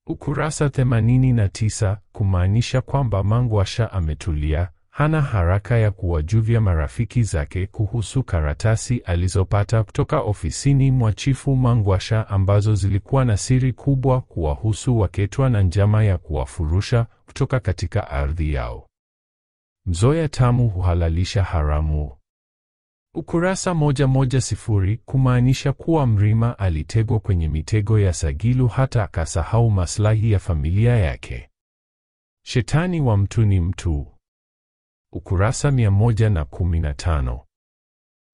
Ukurasa 89, kumaanisha kwamba Mangwasha ametulia, hana haraka ya kuwajuvya marafiki zake kuhusu karatasi alizopata kutoka ofisini mwa Chifu Mangwasha ambazo zilikuwa na siri kubwa kuwahusu waketwa na njama ya kuwafurusha kutoka katika ardhi yao. Mzoya tamu huhalalisha haramu. Ukurasa moja moja sifuri, kumaanisha kuwa Mrima alitegwa kwenye mitego ya Sagilu hata akasahau maslahi ya familia yake. Shetani wa mtu ni mtu. Ukurasa 115.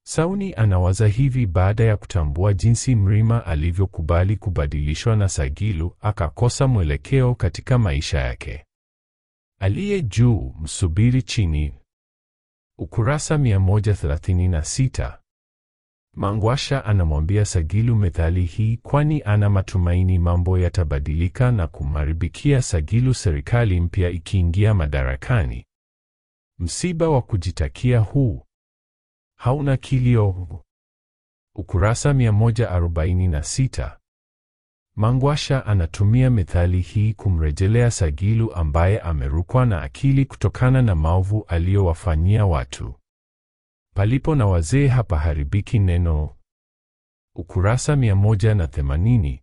Sauni anawaza hivi baada ya kutambua jinsi Mrima alivyokubali kubadilishwa na Sagilu, akakosa mwelekeo katika maisha yake. Aliye juu msubiri chini. Ukurasa 136. Mangwasha anamwambia Sagilu methali hii kwani ana matumaini mambo yatabadilika na kumharibikia Sagilu serikali mpya ikiingia madarakani. Msiba wa kujitakia huu hauna kilio. Ukurasa 146. Mangwasha anatumia methali hii kumrejelea Sagilu ambaye amerukwa na akili kutokana na maovu aliyowafanyia watu. Palipo na wazee hapaharibiki neno. Ukurasa 180.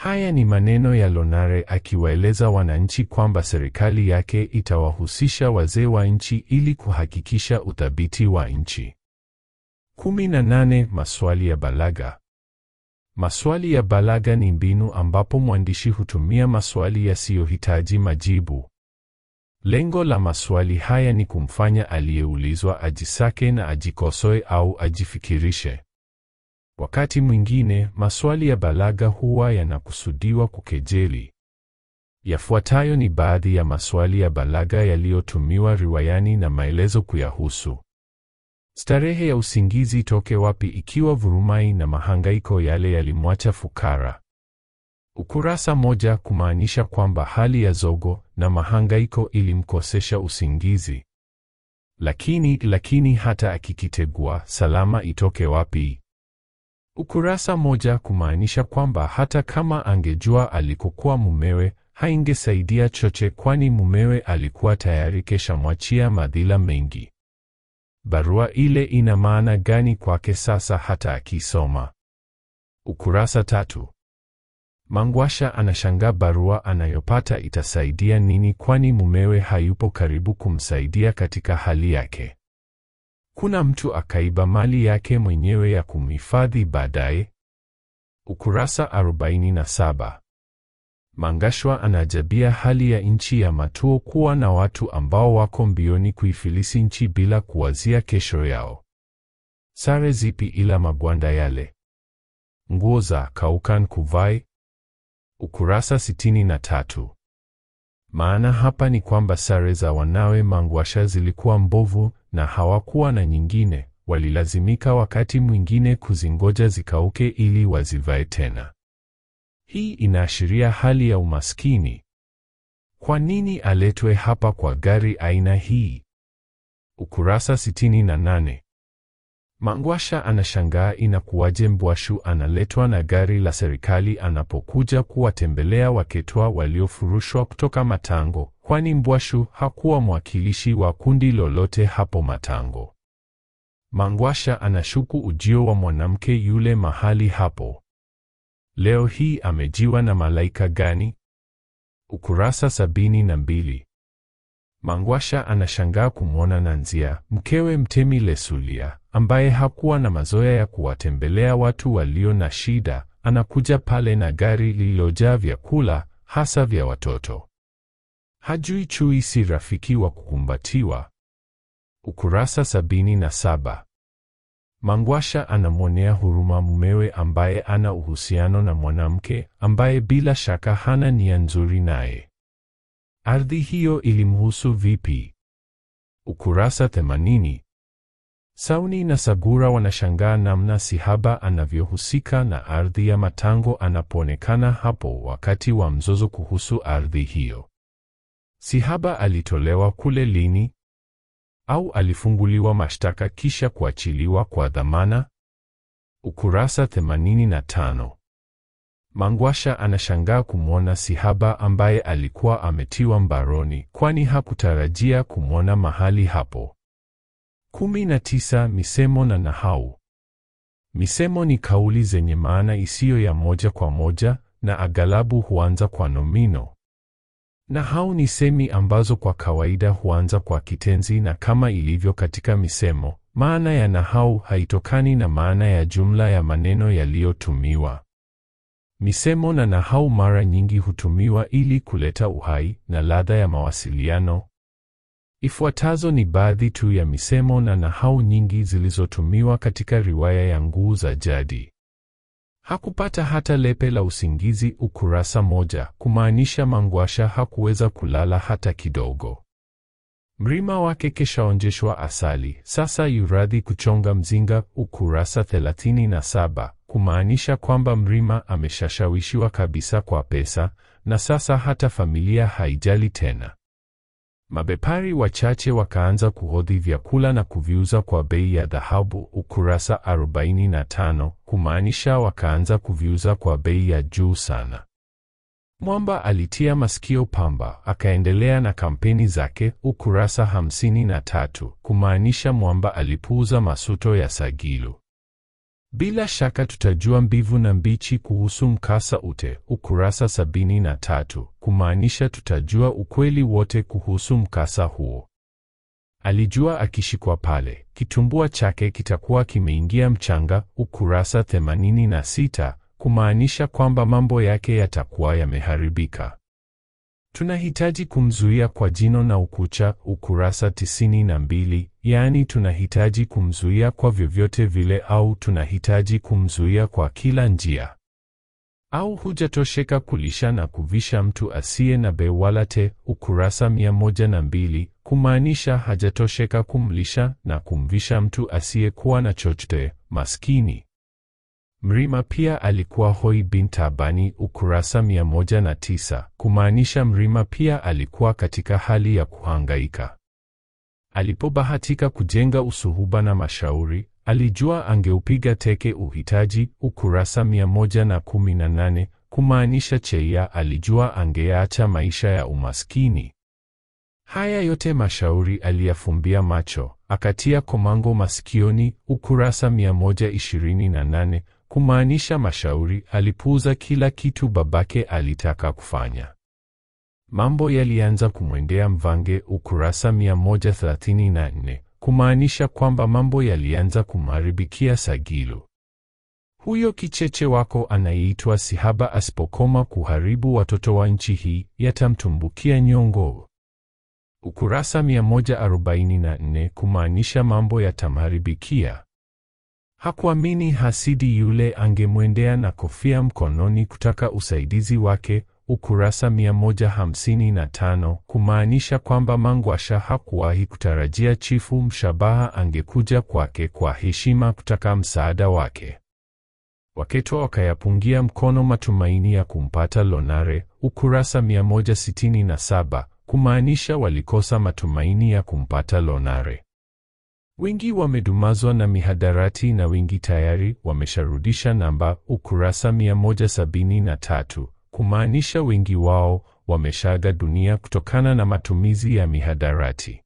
Haya ni maneno ya Lonare akiwaeleza wananchi kwamba serikali yake itawahusisha wazee wa nchi ili kuhakikisha uthabiti wa nchi. 18. Maswali ya balaga Maswali ya balagha ni mbinu ambapo mwandishi hutumia maswali yasiyohitaji majibu. Lengo la maswali haya ni kumfanya aliyeulizwa ajisake na ajikosoe au ajifikirishe. Wakati mwingine, maswali ya balagha huwa yanakusudiwa kukejeli. Yafuatayo ni baadhi ya maswali ya balagha yaliyotumiwa riwayani na maelezo kuyahusu. Starehe ya usingizi toke wapi ikiwa vurumai na mahangaiko yale yalimwacha fukara? Ukurasa moja kumaanisha kwamba hali ya zogo na mahangaiko ilimkosesha usingizi. Lakini lakini hata akikitegua salama itoke wapi? Ukurasa moja kumaanisha kwamba hata kama angejua alikokuwa mumewe haingesaidia choche, kwani mumewe alikuwa tayari keshamwachia madhila mengi. Barua ile ina maana gani kwake sasa hata akisoma? Ukurasa tatu. Mangwasha anashangaa barua anayopata itasaidia nini kwani mumewe hayupo karibu kumsaidia katika hali yake. Kuna mtu akaiba mali yake mwenyewe ya kumhifadhi baadaye. Ukurasa 47. Mangashwa anajabia hali ya nchi ya Matuo kuwa na watu ambao wako mbioni kuifilisi nchi bila kuwazia kesho yao. Sare zipi ila magwanda yale? Nguo za kaukan kuvai? Ukurasa 63. Maana hapa ni kwamba sare za wanawe Mangwasha zilikuwa mbovu na hawakuwa na nyingine, walilazimika wakati mwingine kuzingoja zikauke ili wazivae tena. Hii inaashiria hali ya umaskini. Kwa nini aletwe hapa kwa gari aina hii? Ukurasa 68. Mangwasha anashangaa inakuwaje Mbwashu analetwa na gari la serikali anapokuja kuwatembelea waketwa waliofurushwa kutoka Matango, kwani Mbwashu hakuwa mwakilishi wa kundi lolote hapo Matango. Mangwasha anashuku ujio wa mwanamke yule mahali hapo. Leo hii amejiwa na malaika gani? Ukurasa sabini na mbili. Mangwasha anashangaa kumwona Nanzia, mkewe Mtemi Lesulia, ambaye hakuwa na mazoea ya kuwatembelea watu walio na shida, anakuja pale na gari lililojaa vyakula, hasa vya watoto. Hajui chui si rafiki wa kukumbatiwa. Ukurasa sabini na saba. Mangwasha anamwonea huruma mumewe ambaye ana uhusiano na mwanamke ambaye bila shaka hana nia nzuri naye. Ardhi hiyo ilimhusu vipi? Ukurasa 80. Sauni na Sagura wanashangaa namna Sihaba anavyohusika na ardhi ya Matango anapoonekana hapo wakati wa mzozo kuhusu ardhi hiyo. Sihaba alitolewa kule lini? Au alifunguliwa mashtaka kisha kuachiliwa kwa dhamana? Ukurasa 85. Mangwasha anashangaa kumwona Sihaba ambaye alikuwa ametiwa mbaroni kwani hakutarajia kumwona mahali hapo. Kumi na tisa. Misemo na nahau. Misemo ni kauli zenye maana isiyo ya moja kwa moja na agalabu huanza kwa nomino. Nahau ni semi ambazo kwa kawaida huanza kwa kitenzi na kama ilivyo katika misemo, maana ya nahau haitokani na maana ya jumla ya maneno yaliyotumiwa. Misemo na nahau mara nyingi hutumiwa ili kuleta uhai na ladha ya mawasiliano. Ifuatazo ni baadhi tu ya misemo na nahau nyingi zilizotumiwa katika riwaya ya Nguu za Jadi. Hakupata hata lepe la usingizi, ukurasa moja, kumaanisha Mangwasha hakuweza kulala hata kidogo. Mrima wake keshaonjeshwa asali, sasa yuradhi kuchonga mzinga, ukurasa 37, kumaanisha kwamba Mrima ameshashawishiwa kabisa kwa pesa na sasa hata familia haijali tena. Mabepari wachache wakaanza kuhodhi vyakula na kuviuza kwa bei ya dhahabu, ukurasa 45, kumaanisha wakaanza kuviuza kwa bei ya juu sana. Mwamba alitia masikio pamba, akaendelea na kampeni zake, ukurasa 53, kumaanisha Mwamba alipuuza masuto ya Sagilu. Bila shaka tutajua mbivu na mbichi kuhusu mkasa ute, ukurasa 73, kumaanisha tutajua ukweli wote kuhusu mkasa huo. Alijua akishikwa pale, kitumbua chake kitakuwa kimeingia mchanga, ukurasa 86, kumaanisha kwamba mambo yake yatakuwa yameharibika. Tunahitaji kumzuia kwa jino na ukucha, ukurasa tisini na mbili. Yaani tunahitaji kumzuia kwa vyovyote vile, au tunahitaji kumzuia kwa kila njia. Au hujatosheka kulisha na kuvisha mtu asiye na bewalate, ukurasa mia moja na mbili, kumaanisha hajatosheka kumlisha na kumvisha mtu asiyekuwa na chochote, maskini. Mrima pia alikuwa hoi bin taabani, ukurasa mia moja na tisa, kumaanisha Mrima pia alikuwa katika hali ya kuhangaika. Alipobahatika kujenga usuhuba na mashauri, alijua angeupiga teke uhitaji, ukurasa mia moja na kumi na nane, kumaanisha Cheia alijua angeacha maisha ya umaskini. Haya yote mashauri aliyafumbia macho, akatia komango masikioni, ukurasa 128, kumaanisha mashauri alipuuza kila kitu babake alitaka kufanya. Mambo yalianza kumwendea mvange, ukurasa 134, kumaanisha kwamba mambo yalianza kumharibikia Sagilu. Huyo kicheche wako anayeitwa Sihaba asipokoma kuharibu watoto wa nchi hii, yatamtumbukia nyongo. Ukurasa 144, kumaanisha mambo yatamharibikia. Hakuamini hasidi yule angemwendea na kofia mkononi kutaka usaidizi wake, ukurasa 155, kumaanisha kwamba Mangwasha hakuwahi kutarajia Chifu Mshabaha angekuja kwake kwa heshima kutaka msaada wake. Waketwa wakayapungia mkono matumaini ya kumpata Lonare, ukurasa 167, kumaanisha walikosa matumaini ya kumpata Lonare. Wengi wamedumazwa na mihadarati na wengi tayari wamesharudisha namba, ukurasa 173, kumaanisha wengi wao wameshaga dunia kutokana na matumizi ya mihadarati.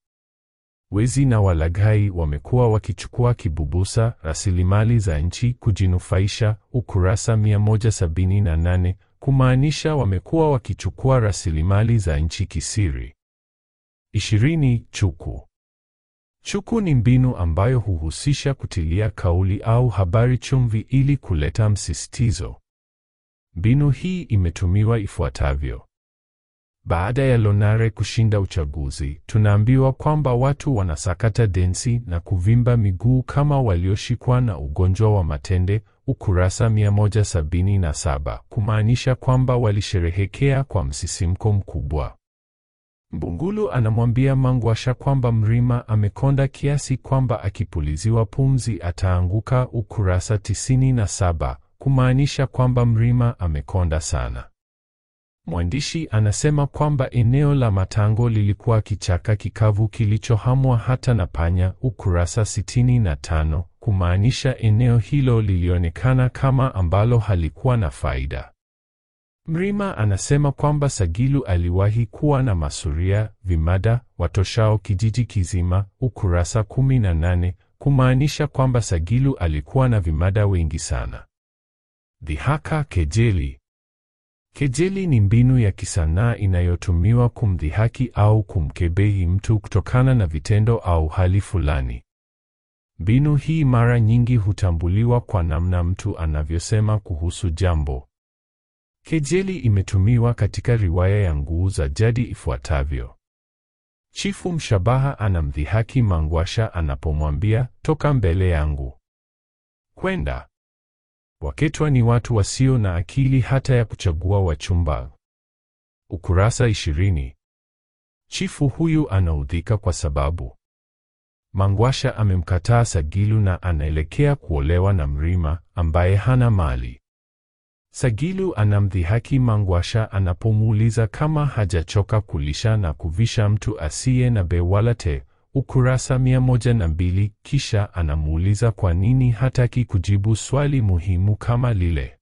Wezi na walaghai wamekuwa wakichukua kibubusa rasilimali za nchi kujinufaisha, ukurasa 178, kumaanisha wamekuwa wakichukua rasilimali za nchi kisiri. Ishirini. Chuku. Chuku ni mbinu ambayo huhusisha kutilia kauli au habari chumvi ili kuleta msisitizo. Mbinu hii imetumiwa ifuatavyo. Baada ya Lonare kushinda uchaguzi, tunaambiwa kwamba watu wanasakata densi na kuvimba miguu kama walioshikwa na ugonjwa wa matende, ukurasa 177, kumaanisha kwamba walisherehekea kwa msisimko mkubwa. Mbungulu anamwambia Mangwasha kwamba Mrima amekonda kiasi kwamba akipuliziwa pumzi ataanguka, ukurasa 97, kumaanisha kwamba Mrima amekonda sana. Mwandishi anasema kwamba eneo la Matango lilikuwa kichaka kikavu kilichohamwa hata na panya, ukurasa 65, kumaanisha eneo hilo lilionekana kama ambalo halikuwa na faida. Mrima anasema kwamba Sagilu aliwahi kuwa na masuria vimada watoshao kijiji kizima, ukurasa 18, kumaanisha kwamba Sagilu alikuwa na vimada wengi sana. Dhihaka, kejeli. Kejeli ni mbinu ya kisanaa inayotumiwa kumdhihaki au kumkebehi mtu kutokana na vitendo au hali fulani. Mbinu hii mara nyingi hutambuliwa kwa namna mtu anavyosema kuhusu jambo. Kejeli imetumiwa katika riwaya ya Nguu za Jadi ifuatavyo. Chifu Mshabaha anamdhihaki Mangwasha anapomwambia toka mbele yangu. Kwenda. Waketwa ni watu wasio na akili hata ya kuchagua wachumba. Ukurasa 20. Chifu huyu anaudhika kwa sababu Mangwasha amemkataa Sagilu na anaelekea kuolewa na Mrima ambaye hana mali. Sagilu anamdhihaki Mangwasha anapomuuliza kama hajachoka kulisha na kuvisha mtu asiye na bewalate, wala te, ukurasa 102. Kisha anamuuliza kwa nini hataki kujibu swali muhimu kama lile.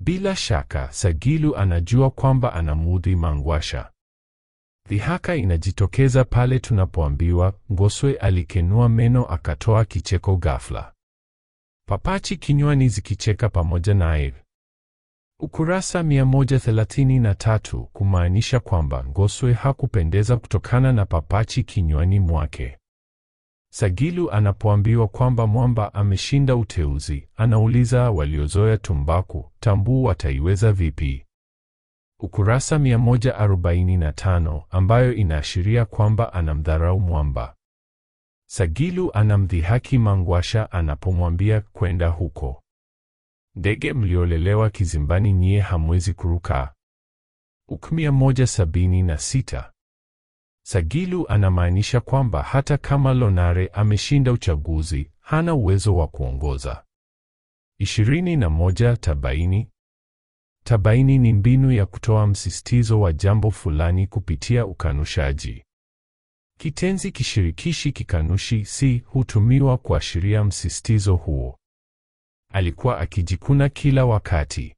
Bila shaka Sagilu anajua kwamba anamuudhi Mangwasha. Dhihaka inajitokeza pale tunapoambiwa Ngoswe alikenua meno akatoa kicheko ghafla, papachi kinywani zikicheka pamoja naye. Ukurasa 133, kumaanisha kwamba Ngoswe hakupendeza kutokana na papachi kinywani mwake. Sagilu anapoambiwa kwamba mwamba ameshinda uteuzi, anauliza waliozoea tumbaku, tambuu wataiweza vipi? Ukurasa 145 ambayo inaashiria kwamba anamdharau mwamba. Sagilu anamdhihaki Mangwasha anapomwambia kwenda huko. Ndege mliolelewa kizimbani nyie hamwezi kuruka. Ukmia moja sabini na sita. Sagilu anamaanisha kwamba hata kama Lonare ameshinda uchaguzi, hana uwezo wa kuongoza. 21 Tabaini. Tabaini ni mbinu ya kutoa msisitizo wa jambo fulani kupitia ukanushaji. Kitenzi kishirikishi kikanushi si hutumiwa kuashiria msisitizo huo. Alikuwa akijikuna kila wakati.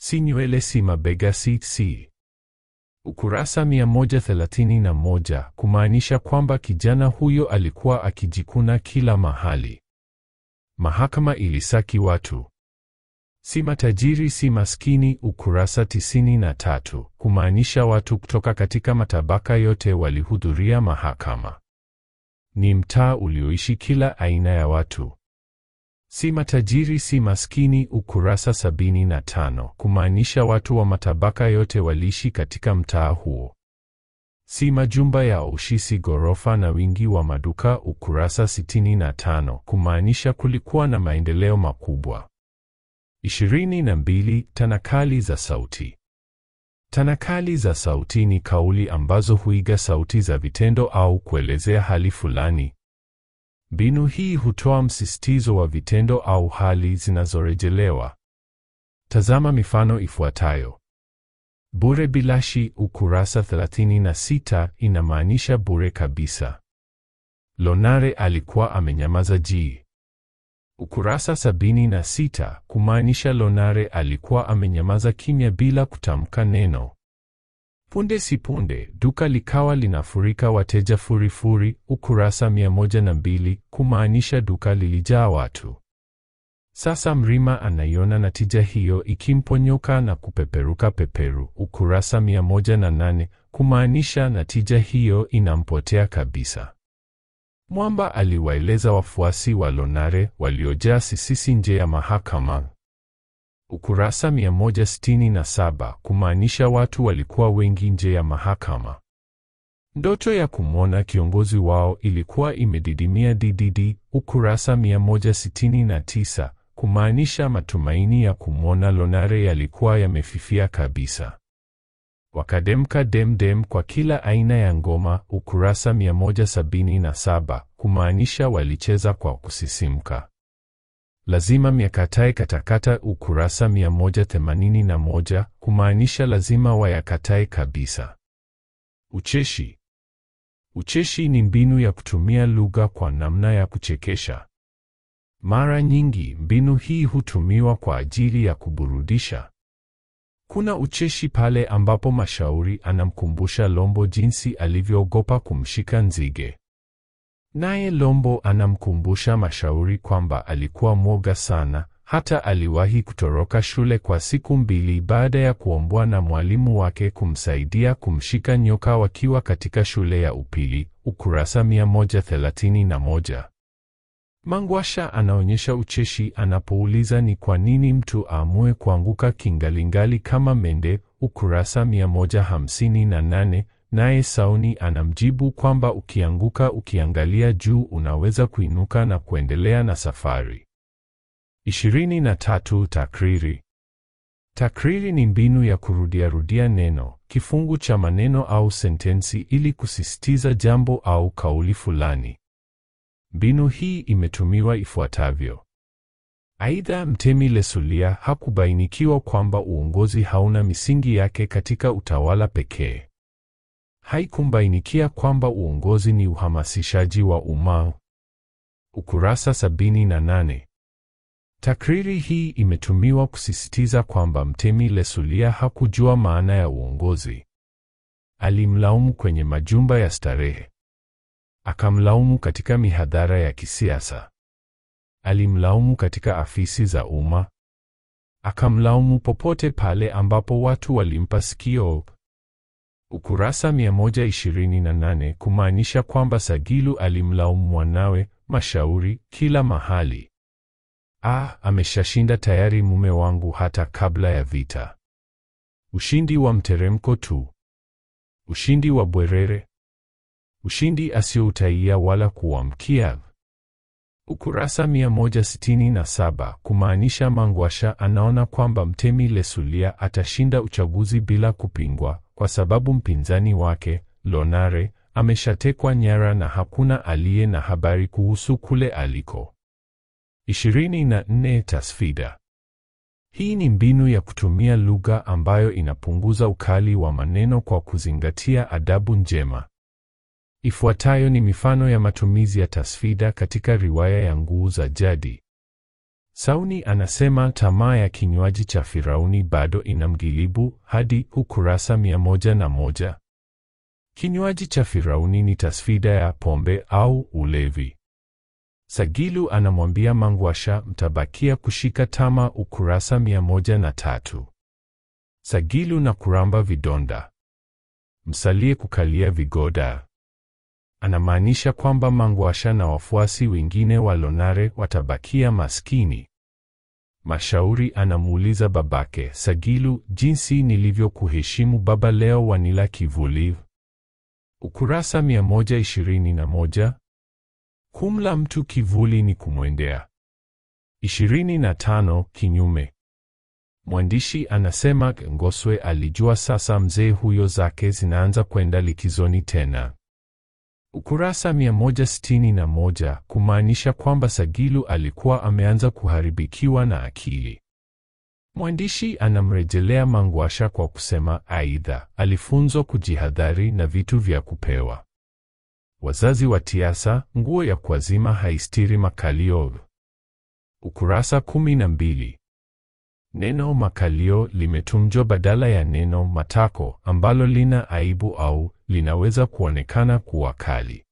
Si nywele, si mabega, si si. Ukurasa 131 kumaanisha kwamba kijana huyo alikuwa akijikuna kila mahali. Mahakama ilisaki watu. Si matajiri, si maskini. Ukurasa 93 kumaanisha watu kutoka katika matabaka yote walihudhuria mahakama. Ni mtaa ulioishi kila aina ya watu. Si matajiri, si maskini. Ukurasa 75 kumaanisha watu wa matabaka yote waliishi katika mtaa huo. Si majumba ya ushisi ghorofa na wingi wa maduka. Ukurasa 65 kumaanisha kulikuwa na maendeleo makubwa. 22 tanakali za sauti. Tanakali za sauti ni kauli ambazo huiga sauti za vitendo au kuelezea hali fulani. Mbinu hii hutoa msisitizo wa vitendo au hali zinazorejelewa. Tazama mifano ifuatayo. Bure bilashi, ukurasa 36, inamaanisha bure kabisa. Lonare alikuwa amenyamaza ji. Ukurasa 76, kumaanisha Lonare alikuwa amenyamaza kimya bila kutamka neno. Punde si punde, duka likawa linafurika wateja furifuri. Ukurasa 102, kumaanisha duka lilijaa watu. Sasa Mrima anaiona natija hiyo ikimponyoka na kupeperuka peperu. Ukurasa 108, kumaanisha natija hiyo inampotea kabisa. Mwamba aliwaeleza wafuasi wa Lonare waliojaa sisisi nje ya mahakama. Ukurasa 167, kumaanisha watu walikuwa wengi nje ya mahakama. Ndoto ya kumwona kiongozi wao ilikuwa imedidimia ddd. Ukurasa 169, kumaanisha matumaini ya kumwona Lonare yalikuwa yamefifia kabisa. Wakademka demdem kwa kila aina ya ngoma. Ukurasa 177, kumaanisha walicheza kwa kusisimka. Lazima myakatae katakata. Ukurasa 181, kumaanisha lazima wayakatae kabisa. Ucheshi. Ucheshi ni mbinu ya kutumia lugha kwa namna ya kuchekesha. Mara nyingi mbinu hii hutumiwa kwa ajili ya kuburudisha. Kuna ucheshi pale ambapo mashauri anamkumbusha Lombo jinsi alivyoogopa kumshika nzige. Naye Lombo anamkumbusha Mashauri kwamba alikuwa mwoga sana, hata aliwahi kutoroka shule kwa siku mbili baada ya kuombwa na mwalimu wake kumsaidia kumshika nyoka wakiwa katika shule ya upili. Ukurasa 131. Mangwasha anaonyesha ucheshi anapouliza ni kwa nini mtu aamue kuanguka kingalingali kama mende. Ukurasa 158. Naye Sauni anamjibu kwamba ukianguka ukiangalia juu unaweza kuinuka na kuendelea na safari. 23. Takriri. Takriri ni mbinu ya kurudiarudia neno, kifungu cha maneno au sentensi ili kusisitiza jambo au kauli fulani. Mbinu hii imetumiwa ifuatavyo. Aidha, Mtemi Lesulia hakubainikiwa kwamba uongozi hauna misingi yake katika utawala pekee. Haikumbainikia kwamba uongozi ni uhamasishaji wa umma. Ukurasa 78. Takriri hii imetumiwa kusisitiza kwamba Mtemi Lesulia hakujua maana ya uongozi. Alimlaumu kwenye majumba ya starehe. Akamlaumu katika mihadhara ya kisiasa. Alimlaumu katika afisi za umma. Akamlaumu popote pale ambapo watu walimpa sikio. Ukurasa 128 kumaanisha kwamba Sagilu alimlaumu mwanawe Mashauri kila mahali. Ah, ameshashinda tayari mume wangu hata kabla ya vita. Ushindi wa mteremko tu. Ushindi wa bwerere. Ushindi asioutaia wala kuamkia. Ukurasa 167 kumaanisha Mangwasha anaona kwamba Mtemi Lesulia atashinda uchaguzi bila kupingwa kwa sababu mpinzani wake Lonare ameshatekwa nyara na hakuna aliye na habari kuhusu kule aliko. 24 Tasfida. Hii ni mbinu ya kutumia lugha ambayo inapunguza ukali wa maneno kwa kuzingatia adabu njema. Ifuatayo ni mifano ya matumizi ya tasfida katika riwaya ya Nguu za Jadi. Sauni anasema tamaa ya kinywaji cha Firauni bado inamghilibu hadi ukurasa mia moja na moja. Kinywaji cha Firauni ni tasfida ya pombe au ulevi. Sagilu anamwambia Mangwasha mtabakia kushika tama ukurasa mia moja na tatu. Sagilu na kuramba vidonda. Msalie kukalia vigoda. Anamaanisha kwamba Mangwasha na wafuasi wengine wa Lonare watabakia maskini. Mashauri anamuuliza babake Sagilu, jinsi nilivyokuheshimu baba, leo wanila kivuli. Ukurasa 121. Kumla mtu kivuli ni kumwendea. 25. Kinyume. Mwandishi anasema Ngoswe alijua sasa mzee huyo zake zinaanza kwenda likizoni tena. Ukurasa 161 kumaanisha kwamba Sagilu alikuwa ameanza kuharibikiwa na akili. Mwandishi anamrejelea Mangwasha kwa kusema aidha, alifunzwa kujihadhari na vitu vya kupewa. Wazazi wa Tiasa, nguo ya kuazima haistiri makalio. Ukurasa 12. Neno makalio limetumjwa badala ya neno matako ambalo lina aibu au linaweza kuonekana kuwa kali.